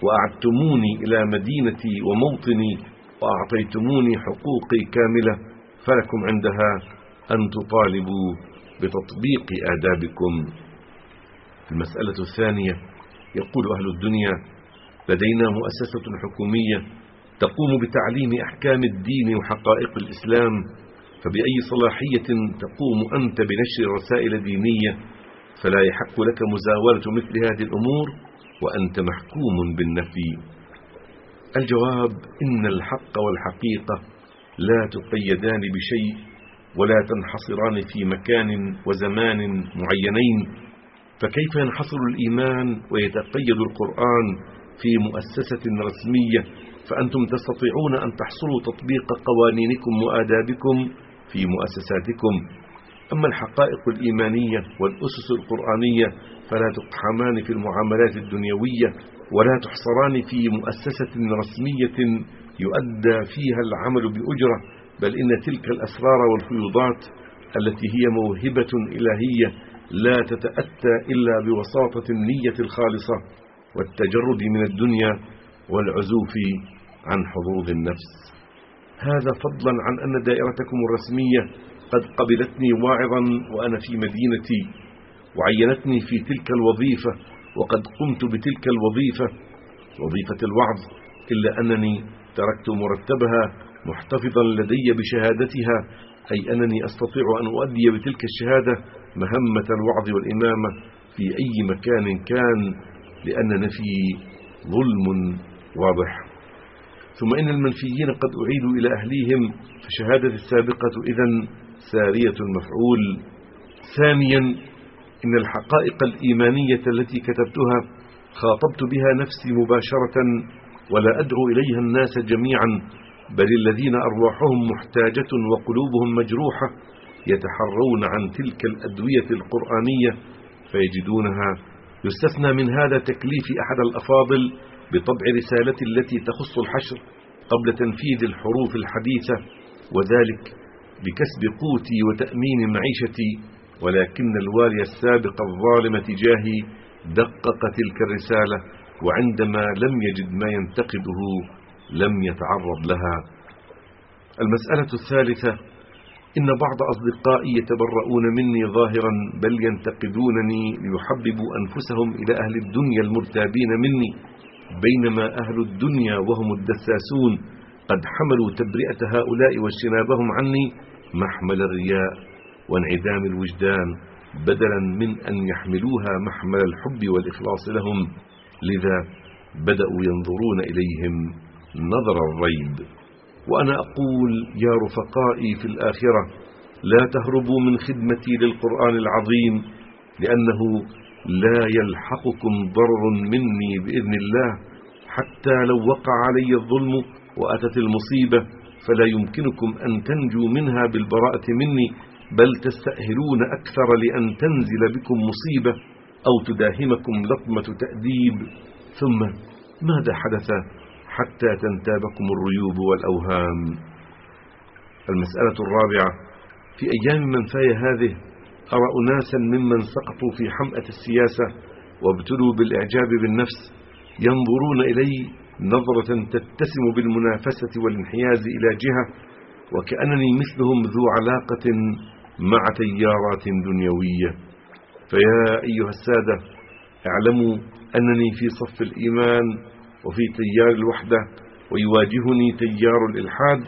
وأعدتموني إلى مدينتي وموطني وأعطيتموني حقوقي كاملة فلكم عندها أن تطالبوا بتطبيق آدابكم. المسألة الثانية يقول أهل الدنيا لدينا مؤسسة حكومية تقوم بتعليم أحكام الدين وحقائق الإسلام فبأي صلاحية تقوم أنت بنشر رسائل دينية؟ فلا يحق لك مزاولة مثل هذه الأمور وأنت محكوم بالنفي. الجواب إن الحق والحقيقة لا تقيدان بشيء ولا تنحصران في مكان وزمان معينين. فكيف ينحصر الإيمان ويتقيد القرآن في مؤسسة رسمية فأنتم تستطيعون أن تحصلوا تطبيق قوانينكم وآدابكم في مؤسساتكم؟ أما الحقائق الإيمانية والأسس القرآنية فلا تقحمان في المعاملات الدنيوية ولا تحصران في مؤسسة رسمية يؤدى فيها العمل بأجرة بل إن تلك الأسرار والفيوضات التي هي موهبة إلهية لا تتأتى إلا بوساطة النية الخالصة والتجرد من الدنيا والعزوف عن حظوظ النفس. هذا فضلا عن أن دائرتكم الرسمية قد قبلتني واعظا وأنا في مدينتي وعينتني في تلك الوظيفة وقد قمت بتلك الوظيفة. وظيفة الوعظ إلا أنني تركت مرتبها محتفظا لدي بشهادتها أي أنني أستطيع أن أؤدي بتلك الشهادة مهمة الوعظ والإمامة في أي مكان كان لأن نفي ظلم واضح. ثم إن المنفيين قد أعيدوا إلى أهليهم فشهادة السابقة إذن سارية المفعول. ثانيا إن الحقائق الإيمانية التي كتبتها خاطبت بها نفسي مباشرة ولا أدعو إليها الناس جميعا بل الذين أرواحهم محتاجة وقلوبهم مجروحة يتحرون عن تلك الأدوية القرآنية فيجدونها. يستثنى من هذا تكليف أحد الأفاضل بطبع رسالتي التي تخص الحشر قبل تنفيذ الحروف الحديثة وذلك بكسب قوتي وتأمين معيشتي ولكن الوالي السابق الظالم تجاهي دقق تلك الرسالة وعندما لم يجد ما ينتقده لم يتعرض لها. المسألة الثالثة إن بعض أصدقائي يتبرؤون مني ظاهرا بل ينتقدونني ليحببوا أنفسهم إلى أهل الدنيا المرتابين مني بينما أهل الدنيا وهم الدساسون. قد حملوا تبرئة هؤلاء واجتنابهم عني محمل الرياء وانعدام الوجدان بدلا من أن يحملوها محمل الحب والإخلاص لهم. لذا بدأوا ينظرون إليهم نظر الريب. وأنا أقول يا رفقائي في الآخرة لا تهربوا من خدمتي للقرآن العظيم لأنه لا يلحقكم ضرر مني بإذن الله حتى لو وقع علي الظلم وأتت المصيبة فلا يمكنكم أن تنجوا منها بالبراءة مني بل تستأهلون أكثر لأن تنزل بكم مصيبة أو تداهمكم لطمة تأديب. ثم ماذا حدث حتى تنتابكم الريوب والأوهام؟ المسألة الرابعة في أيام منفاي هذه أرى أناسا ممن سقطوا في حمأة السياسة وابتلوا بالإعجاب بالنفس ينظرون إلي نظرة تتسم بالمنافسة والانحياز إلى جهة وكأنني مثلهم ذو علاقة مع تيارات دنيوية. فيا أيها السادة اعلموا أنني في صف الإيمان وفي تيار الوحدة ويواجهني تيار الإلحاد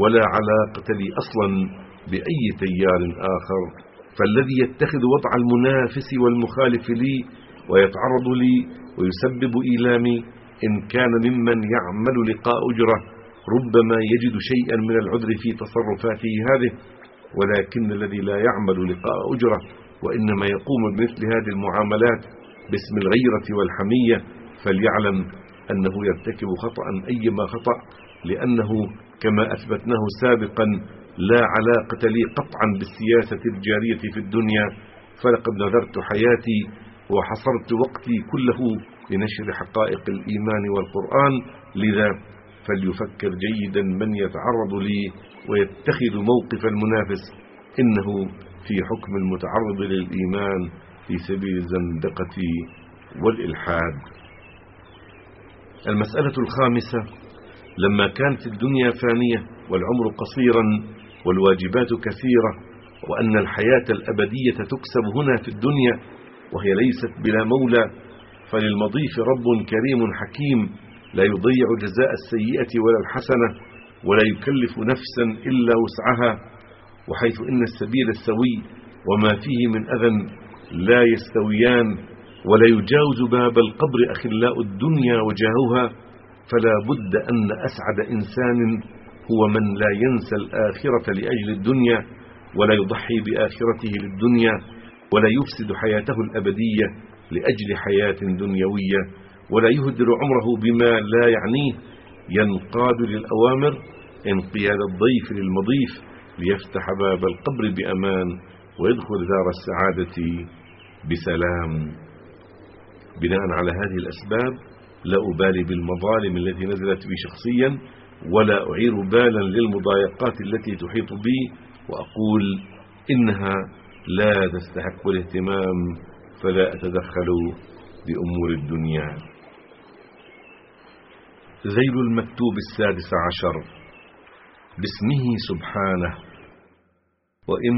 ولا علاقة لي أصلا بأي تيار آخر. فالذي يتخذ وضع المنافس والمخالف لي ويتعرض لي ويسبب إيلامي إن كان ممن يعمل لقاء أجرة ربما يجد شيئا من العذر في تصرفاته هذه ولكن الذي لا يعمل لقاء أجرة وإنما يقوم بمثل هذه المعاملات باسم الغيرة والحمية فليعلم أنه يرتكب خطأ أيما خطأ لأنه كما أثبتناه سابقا لا علاقة لي قطعا بالسياسة الجارية في الدنيا فلقد نذرت حياتي وحصرت وقتي كله لنشر حقائق الإيمان والقرآن لذا فليفكر جيدا من يتعرض لي ويتخذ موقف المنافس. إنه في حكم المتعرض للإيمان في سبيل الزندقة والإلحاد. المسألة الخامسة لما كانت الدنيا فانية والعمر قصيرا والواجبات كثيرة وأن الحياة الأبدية تكسب هنا في الدنيا وهي ليست بلا مولى فللمضيف رب كريم حكيم لا يضيع جزاء السيئة ولا الحسنة ولا يكلف نفسا إلا وسعها وحيث إن السبيل السوي وما فيه من أذى لا يستويان ولا يجاوز باب القبر أخلاء الدنيا وجاهها فلا بد أن أسعد إنسان هو من لا ينسى الآخرة لأجل الدنيا ولا يضحي بآخرته للدنيا ولا يفسد حياته الأبدية لأجل حياة دنيوية ولا يهدر عمره بما لا يعنيه. ينقاد للأوامر انقياد الضيف للمضيف ليفتح باب القبر بأمان ويدخل دار السعادة بسلام. بناء على هذه الأسباب لا أبالي بالمظالم التي نزلت بي شخصيا ولا أعير بالا للمضايقات التي تحيط بي وأقول إنها لا تستحق الاهتمام. فلا أتدخل بأمور الدنيا. ذيل المكتوب السادس عشر. باسمه سبحانه. وإن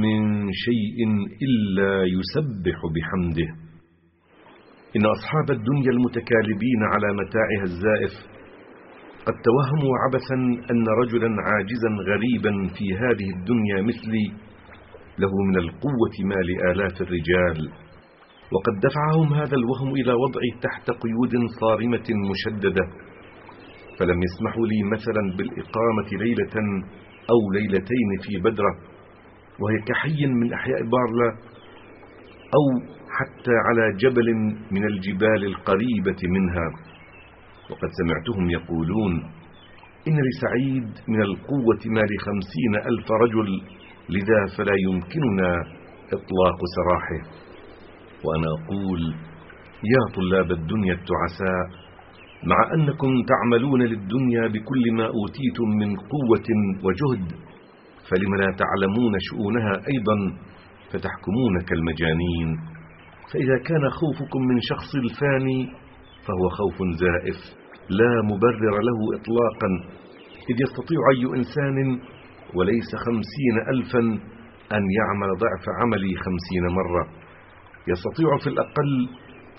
من شيء إلا يسبح بحمده. إن أصحاب الدنيا المتكالبين على متاعها الزائف قد توهموا عبثا أن رجلا عاجزا غريبا في هذه الدنيا مثلي له من القوة ما لآلاف الرجال. وقد دفعهم هذا الوهم إلى وضعي تحت قيود صارمة مشددة. فلم يسمحوا لي مثلا بالإقامة ليلة أو ليلتين في بدرة وهي كحي من أحياء بارلا أو حتى على جبل من الجبال القريبة منها. وقد سمعتهم يقولون إن لسعيد من القوة ما لخمسين ألف رجل لذا فلا يمكننا إطلاق سراحه. وأنا أقول يا طلاب الدنيا التعساء مع أنكم تعملون للدنيا بكل ما أوتيتم من قوة وجهد فلم لا تعلمون شؤونها أيضا فتحكمون كالمجانين. فإذا كان خوفكم من شخص الفاني فهو خوف زائف لا مبرر له إطلاقا إذ يستطيع أي إنسان وليس خمسين ألفا أن يعمل ضعف عملي خمسين مرة. يستطيع في الأقل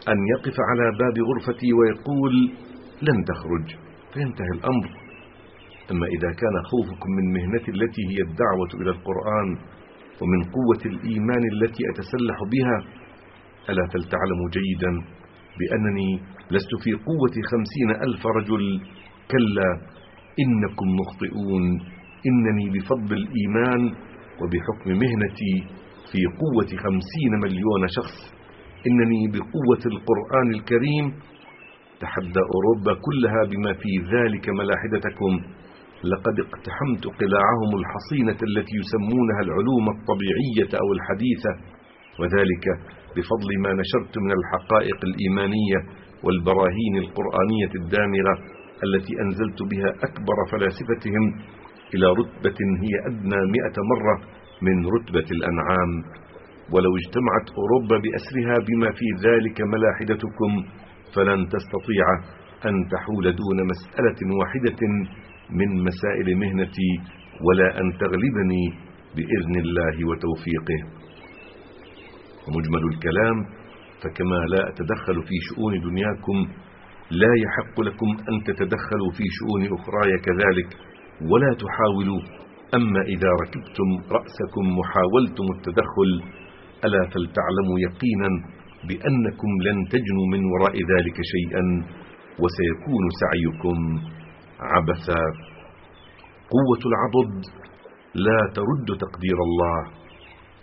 أن يقف على باب غرفتي ويقول لن تخرج. فينتهي الأمر. أما إذا كان خوفكم من مهنتي التي هي الدعوة إلى القرآن ومن قوة الإيمان التي أتسلح بها ألا فلتعلموا جيدا بأنني لست في قوة خمسين ألف رجل كلا إنكم مخطئون. إنني بفضل الإيمان وبحكم مهنتي في قوة خمسين مليون شخص. إنني بقوة القرآن الكريم تحدى أوروبا كلها بما في ذلك ملاحدتكم. لقد اقتحمت قلاعهم الحصينة التي يسمونها العلوم الطبيعية أو الحديثة وذلك بفضل ما نشرت من الحقائق الإيمانية والبراهين القرآنية الدامرة التي أنزلت بها أكبر فلاسفتهم إلى رتبة هي أدنى مئة مرة من رتبة الأنعام ولو اجتمعت أوروبا بأسرها بما في ذلك ملاحدتكم فلن تستطيع أن تحول دون مسألة واحدة من مسائل مهنتي ولا أن تغلبني بإذن الله وتوفيقه. ومجمل الكلام فكما لا أتدخل في شؤون دنياكم لا يحق لكم أن تتدخلوا في شؤون أخراي كذلك ولا تحاولوا أما إذا ركبتم رأسكم وحاولتم التدخل ألا فلتعلموا يقينا بأنكم لن تجنوا من وراء ذلك شيئا وسيكون سعيكم عبثا. قوة العضد لا ترد تقدير الله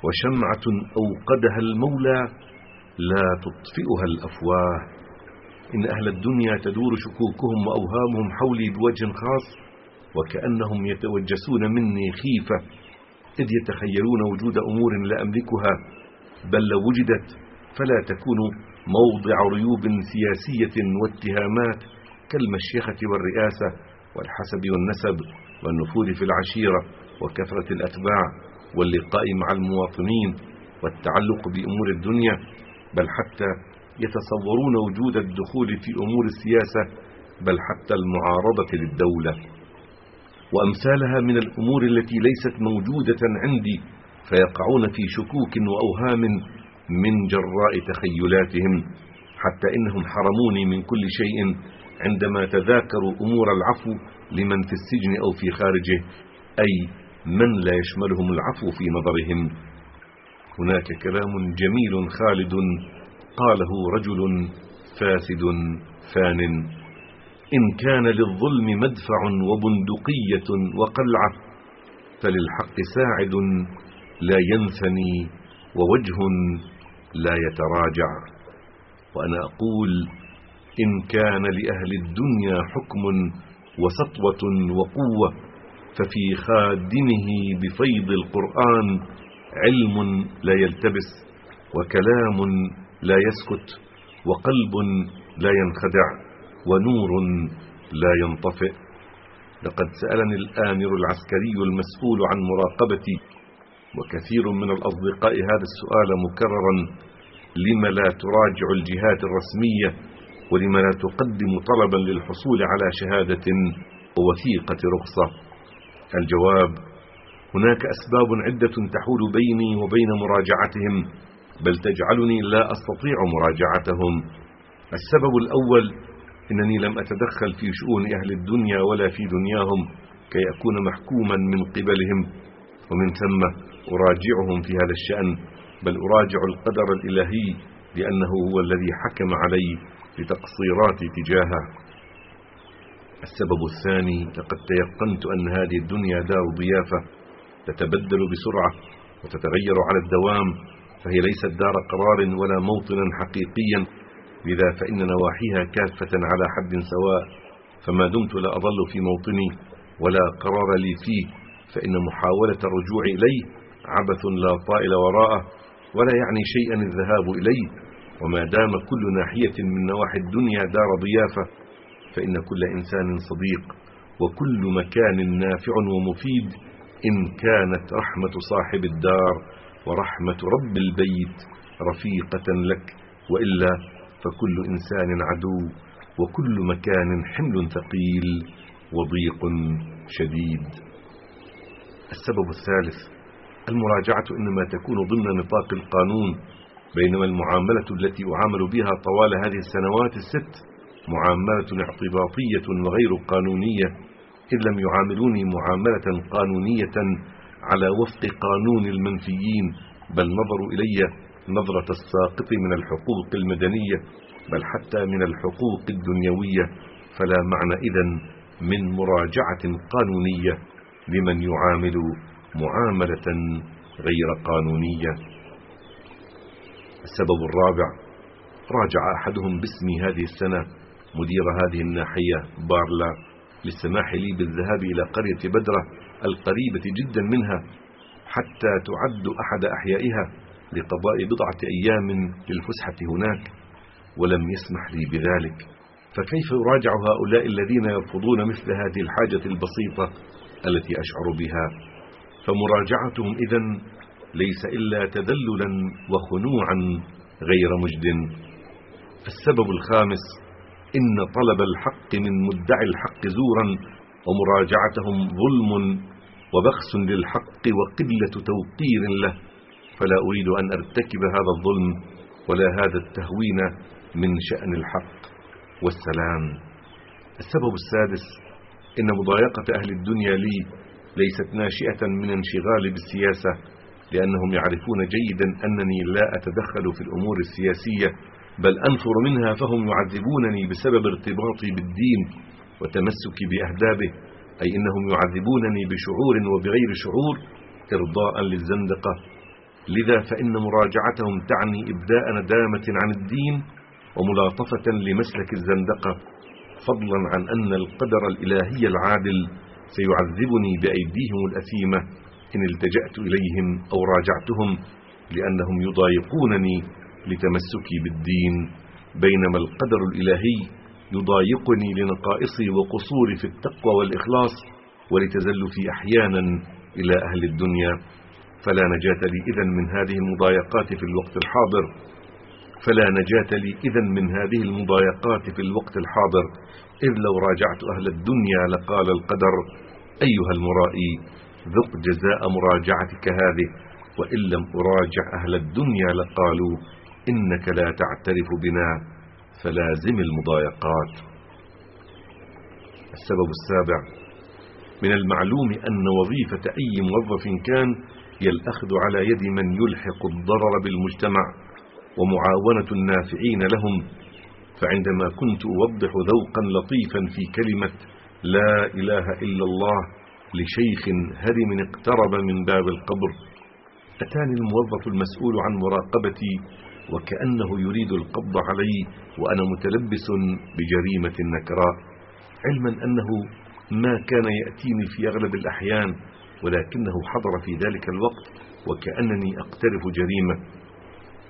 وشمعة أوقدها المولى لا تطفئها الأفواه. إن أهل الدنيا تدور شكوكهم وأوهامهم حولي بوجه خاص وكأنهم يتوجسون مني خيفة إذ يتخيلون وجود أمور لا أملكها بل لو وجدت فلا تكون موضع ريوب سياسية واتهامات كالمشيخة والرئاسة والحسب والنسب والنفوذ في العشيرة وكثرة الأتباع واللقاء مع المواطنين والتعلق بأمور الدنيا بل حتى يتصورون وجود الدخول في أمور السياسة بل حتى المعارضة للدولة. وأمثالها من الأمور التي ليست موجودة عندي فيقعون في شكوك وأوهام من جراء تخيلاتهم حتى إنهم حرموني من كل شيء عندما تذاكروا أمور العفو لمن في السجن أو في خارجه أي من لا يشملهم العفو في نظرهم. هناك كلام جميل خالد قاله رجل فاسد فان. إن كان للظلم مدفع وبندقية وقلعة فللحق ساعد لا ينثني ووجه لا يتراجع. وأنا أقول إن كان لأهل الدنيا حكم وسطوة وقوة ففي خادمه بفيض القرآن علم لا يلتبس وكلام لا يسكت وقلب لا ينخدع. ونور لا ينطفئ. لقد سألني الآمر العسكري المسؤول عن مراقبتي وكثير من الأصدقاء هذا السؤال مكررا. لم لا تراجع الجهات الرسمية؟ ولم لا تقدم طلبا للحصول على شهادة ووثيقة رخصة؟ الجواب هناك أسباب عدة تحول بيني وبين مراجعتهم بل تجعلني لا أستطيع مراجعتهم. السبب الأول إنني لم أتدخل في شؤون أهل الدنيا ولا في دنياهم كي أكون محكوما من قبلهم. ومن ثم أراجعهم في هذا الشأن بل أراجع القدر الإلهي لأنه هو الذي حكم علي بتقصيراتي تجاهه. السبب الثاني لقد تيقنت أن هذه الدنيا دار ضيافة تتبدل بسرعة وتتغير على الدوام فهي ليست دار قرار ولا موطنا حقيقيا. لذا فإن نواحيها كافة على حد سواء فما دمت لا أظل في موطني ولا قرار لي فيه فإن محاولة الرجوع إليه عبث لا طائل وراءه ولا يعني شيئا الذهاب إليه وما دام كل ناحية من نواحي الدنيا دار ضيافة فإن كل إنسان صديق وكل مكان نافع ومفيد إن كانت رحمة صاحب الدار ورحمة رب البيت رفيقة لك وإلا فكل إنسان عدو وكل مكان حمل ثقيل وضيق شديد. السبب الثالث المراجعة إنما تكون ضمن نطاق القانون بينما المعاملة التي أعامل بها طوال هذه السنوات الست معاملة اعتباطية وغير قانونية إن لم يعاملوني معاملة قانونية على وفق قانون المنفيين بل نظروا إلي نظرة الساقط من الحقوق المدنية بل حتى من الحقوق الدنيوية. فلا معنى إذن من مراجعة قانونية لمن يعامل معاملة غير قانونية. السبب الرابع راجع أحدهم باسمي هذه السنة مدير هذه الناحية بارلا. للسماح لي بالذهاب إلى قرية بدرة القريبة جدا منها حتى تعد أحد أحيائها. لقضاء بضعة أيام للفسحة هناك ولم يسمح لي بذلك. فكيف يراجع هؤلاء الذين يرفضون مثل هذه الحاجة البسيطة التي أشعر بها؟ فمراجعتهم إذن ليس إلا تذللا وخنوعا غير مجد. السبب الخامس إن طلب الحق من مدعي الحق زورا ومراجعتهم ظلم وبخس للحق وقلة توقير له. فلا أريد أن أرتكب هذا الظلم ولا هذا التهوين من شأن الحق والسلام. السبب السادس إن مضايقة أهل الدنيا لي ليست ناشئة من انشغال بالسياسة لأنهم يعرفون جيدا أنني لا أتدخل في الأمور السياسية بل أنفر منها فهم يعذبونني بسبب ارتباطي بالدين وتمسكي بأهدابه أي إنهم يعذبونني بشعور وبغير شعور إرضاء للزندقة. لذا فإن مراجعتهم تعني إبداء ندامة عن الدين وملاطفة لمسلك الزندقة فضلا عن أن القدر الإلهي العادل سيعذبني بأيديهم الأثيمة إن التجأت إليهم أو راجعتهم لأنهم يضايقونني لتمسكي بالدين بينما القدر الإلهي يضايقني لنقائصي وقصوري في التقوى والإخلاص ولتزلفي أحيانا إلى أهل الدنيا. فلا نجاة لي إذن من هذه المضايقات في الوقت الحاضر. فلا نجاة لي إذا من هذه المضايقات في الوقت الحاضر. إذ لو راجعت أهل الدنيا لقال القدر. أيها المرائي ذق جزاء مراجعتك هذه. وإن لم أراجع أهل الدنيا لقالوا إنك لا تعترف بنا. فلازم المضايقات. السبب السابع من المعلوم أن وظيفة أي موظف كان هي الأخذ على يد من يلحق الضرر بالمجتمع ومعاونة النافعين لهم. فعندما كنت أوضح ذوقا لطيفا في كلمة لا إله إلا الله لشيخ هرم اقترب من باب القبر أتاني الموظف المسؤول عن مراقبتي وكأنه يريد القبض علي وأنا متلبس بجريمة نكراء علما أنه ما كان يأتيني في أغلب الأحيان ولكنه حضر في ذلك الوقت وكأنني أقترف جريمة.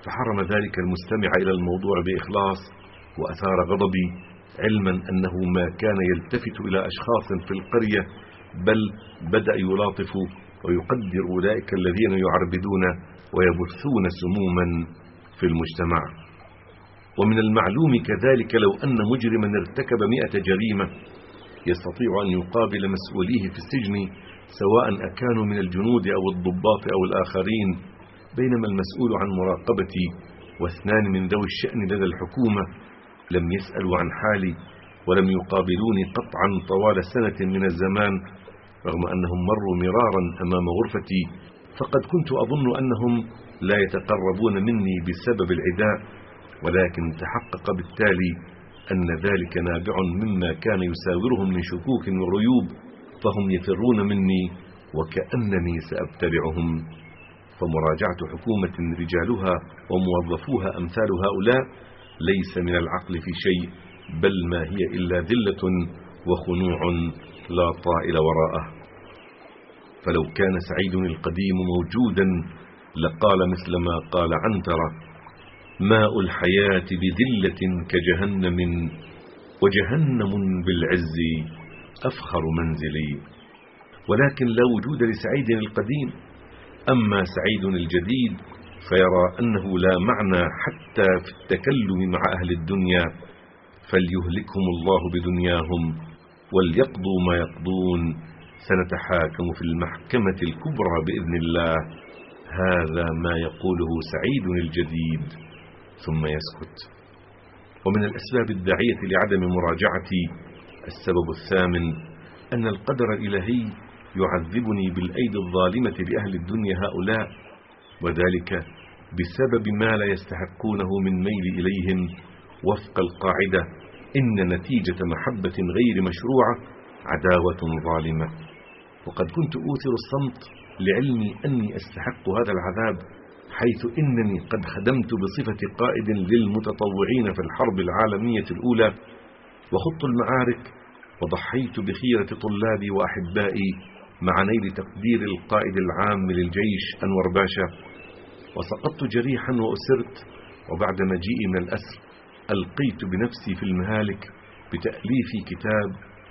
فحرم ذلك المستمع إلى الموضوع بإخلاص وأثار غضبي علما أنه ما كان يلتفت إلى أشخاص في القرية بل بدأ يلاطف ويقدر أولئك الذين يعربدون ويبثون سموما في المجتمع. ومن المعلوم كذلك لو أن مجرما ارتكب مئة جريمة يستطيع أن يقابل مسؤوليه في السجن سواء أكانوا من الجنود أو الضباط أو الآخرين بينما المسؤول عن مراقبتي واثنان من ذوي الشأن لدى الحكومة لم يسألوا عن حالي ولم يقابلوني قطعا طوال سنة من الزمان رغم أنهم مروا مرارا أمام غرفتي فقد كنت أظن أنهم لا يتقربون مني بسبب العداء ولكن تحقق بالتالي أن ذلك نابع مما كان يساورهم من شكوك وعيوب فهم يفرون مني وكأنني سأبتلعهم. فمراجعة حكومة رجالها وموظفوها أمثال هؤلاء ليس من العقل في شيء بل ما هي إلا ذلة وخنوع لا طائل وراءه. فلو كان سعيد القديم موجودا لقال مثل ما قال عنترة ماء الحياة بذلة كجهنم وجهنم بالعز أفخر منزلي. ولكن لا وجود لسعيد القديم. أما سعيد الجديد فيرى أنه لا معنى حتى في التكلم مع أهل الدنيا. فليهلكهم الله بدنياهم وليقضوا ما يقضون. سنتحاكم في المحكمة الكبرى بإذن الله. هذا ما يقوله سعيد الجديد. ثم يسكت. ومن الأسباب الداعية لعدم مراجعتي السبب الثامن أن القدر الإلهي يعذبني بالأيدي الظالمة لأهل الدنيا هؤلاء وذلك بسبب ما لا يستحقونه من ميل إليهم وفق القاعدة إن نتيجة محبة غير مشروعة عداوة ظالمة. وقد كنت أوثر الصمت لعلمي أني أستحق هذا العذاب حيث إنني قد خدمت بصفة قائد للمتطوعين في الحرب العالمية الأولى وخط المعارك وضحيت بخيرة طلابي وأحبائي مع نيل تقدير القائد العام للجيش أنور باشا وسقطت جريحا وأسرت وبعد مجيئي من الأسر ألقيت بنفسي في المهالك بتأليف كتاب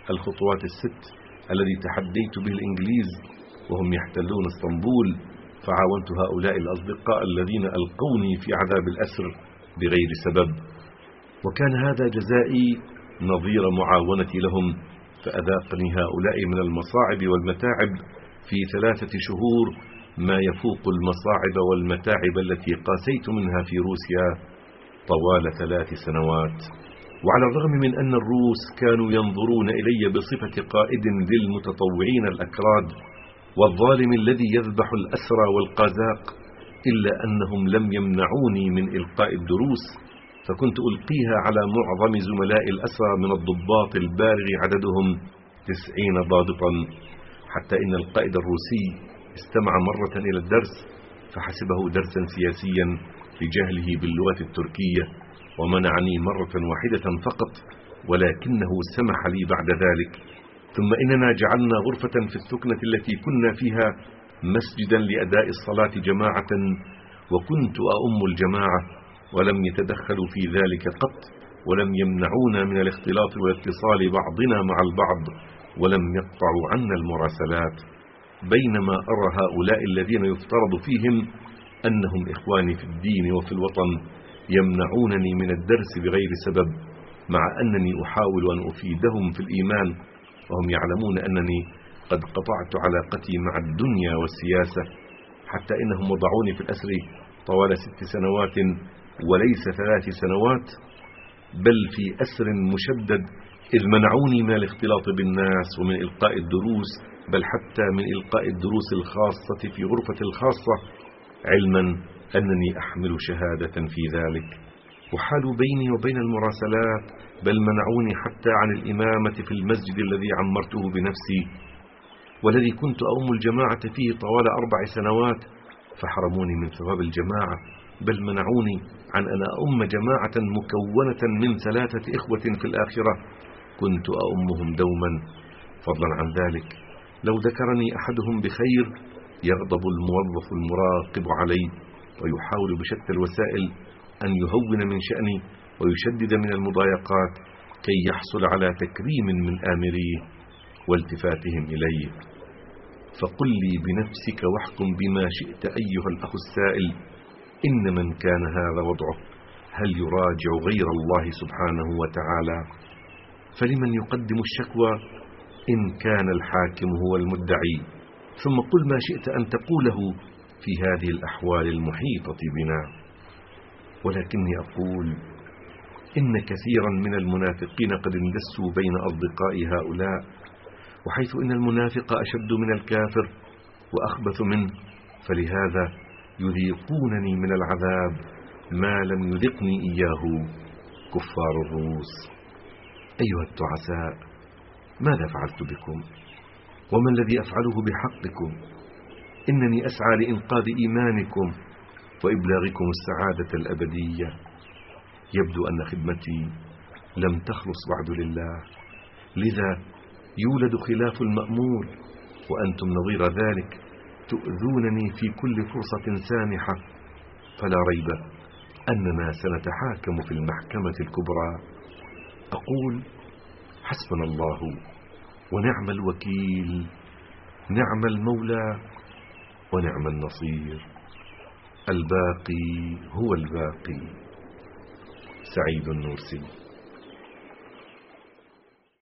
الخطوات الست الذي تحديت به الإنجليز وهم يحتلون اسطنبول فعاونت هؤلاء الأصدقاء الذين ألقوني في عذاب الأسر بغير سبب. وكان هذا جزائي نظير معاونتي لهم فأذاقني هؤلاء من المصاعب والمتاعب في ثلاثة شهور ما يفوق المصاعب والمتاعب التي قاسيت منها في روسيا طوال ثلاث سنوات. وعلى الرغم من أن الروس كانوا ينظرون إلي بصفة قائد للمتطوعين الأكراد والظالم الذي يذبح الأسرى والقازاق إلا أنهم لم يمنعوني من إلقاء الدروس فكنت ألقيها على معظم زملاء الأسرى من الضباط البالغ عددهم تسعين ضابطا. حتى إن القائد الروسي استمع مرة إلى الدرس فحسبه درسا سياسيا لجهله باللغة التركية ومنعني مرة واحدة فقط ولكنه سمح لي بعد ذلك. ثم إننا جعلنا غرفة في السكنة التي كنا فيها مسجدا لأداء الصلاة جماعة وكنت أؤم الجماعة ولم يتدخلوا في ذلك قط ولم يمنعونا من الاختلاط والاتصال بعضنا مع البعض ولم يقطعوا عنا المراسلات. بينما أرى هؤلاء الذين يفترض فيهم أنهم إخواني في الدين وفي الوطن يمنعونني من الدرس بغير سبب مع أنني أحاول أن أفيدهم في الإيمان وهم يعلمون أنني قد قطعت علاقتي مع الدنيا والسياسة حتى إنهم وضعوني في الأسر طوال ست سنوات وليس ثلاث سنوات بل في أسر مشدد إذ منعوني من الاختلاط بالناس ومن إلقاء الدروس بل حتى من إلقاء الدروس الخاصة في غرفة الخاصة علما أنني أحمل شهادة في ذلك. وحالوا بيني وبين المراسلات بل منعوني حتى عن الإمامة في المسجد الذي عمرته بنفسي والذي كنت أؤم الجماعة فيه طوال أربع سنوات فحرموني من ثواب الجماعة بل منعوني عن أن أؤم جماعة مكونة من ثلاثة إخوة في الآخرة. كنت أؤمهم دوما. فضلا عن ذلك لو ذكرني أحدهم بخير يغضب الموظف المراقب علي ويحاول بشتى الوسائل أن يهون من شأني. ويشدد من المضايقات كي يحصل على تكريم من آمريه والتفاتهم إليه. فقل لي بنفسك واحكم بما شئت أيها الأخ السائل إن من كان هذا وضعه هل يراجع غير الله سبحانه وتعالى؟ فلمن يقدم الشكوى إن كان الحاكم هو المدعي. ثم قل ما شئت أن تقوله في هذه الأحوال المحيطة بنا. ولكني أقول إن كثيرا من المنافقين قد اندسوا بين أصدقاء هؤلاء وحيث إن المنافق أشد من الكافر وأخبث منه فلهذا يذيقونني من العذاب ما لم يذقني إياه كفار الروس. أيها التعساء ماذا فعلت بكم؟ وما الذي أفعله بحقكم؟ إنني أسعى لإنقاذ إيمانكم وإبلاغكم السعادة الأبدية. يبدو أن خدمتي لم تخلص بعد لله. لذا يولد خلاف المأمول وأنتم نظير ذلك تؤذونني في كل فرصة سانحة فلا ريب أننا سنتحاكم في المحكمة الكبرى. أقول حسبنا الله ونعم الوكيل نعم المولى ونعم النصير. الباقي هو الباقي. سعيد النورسي.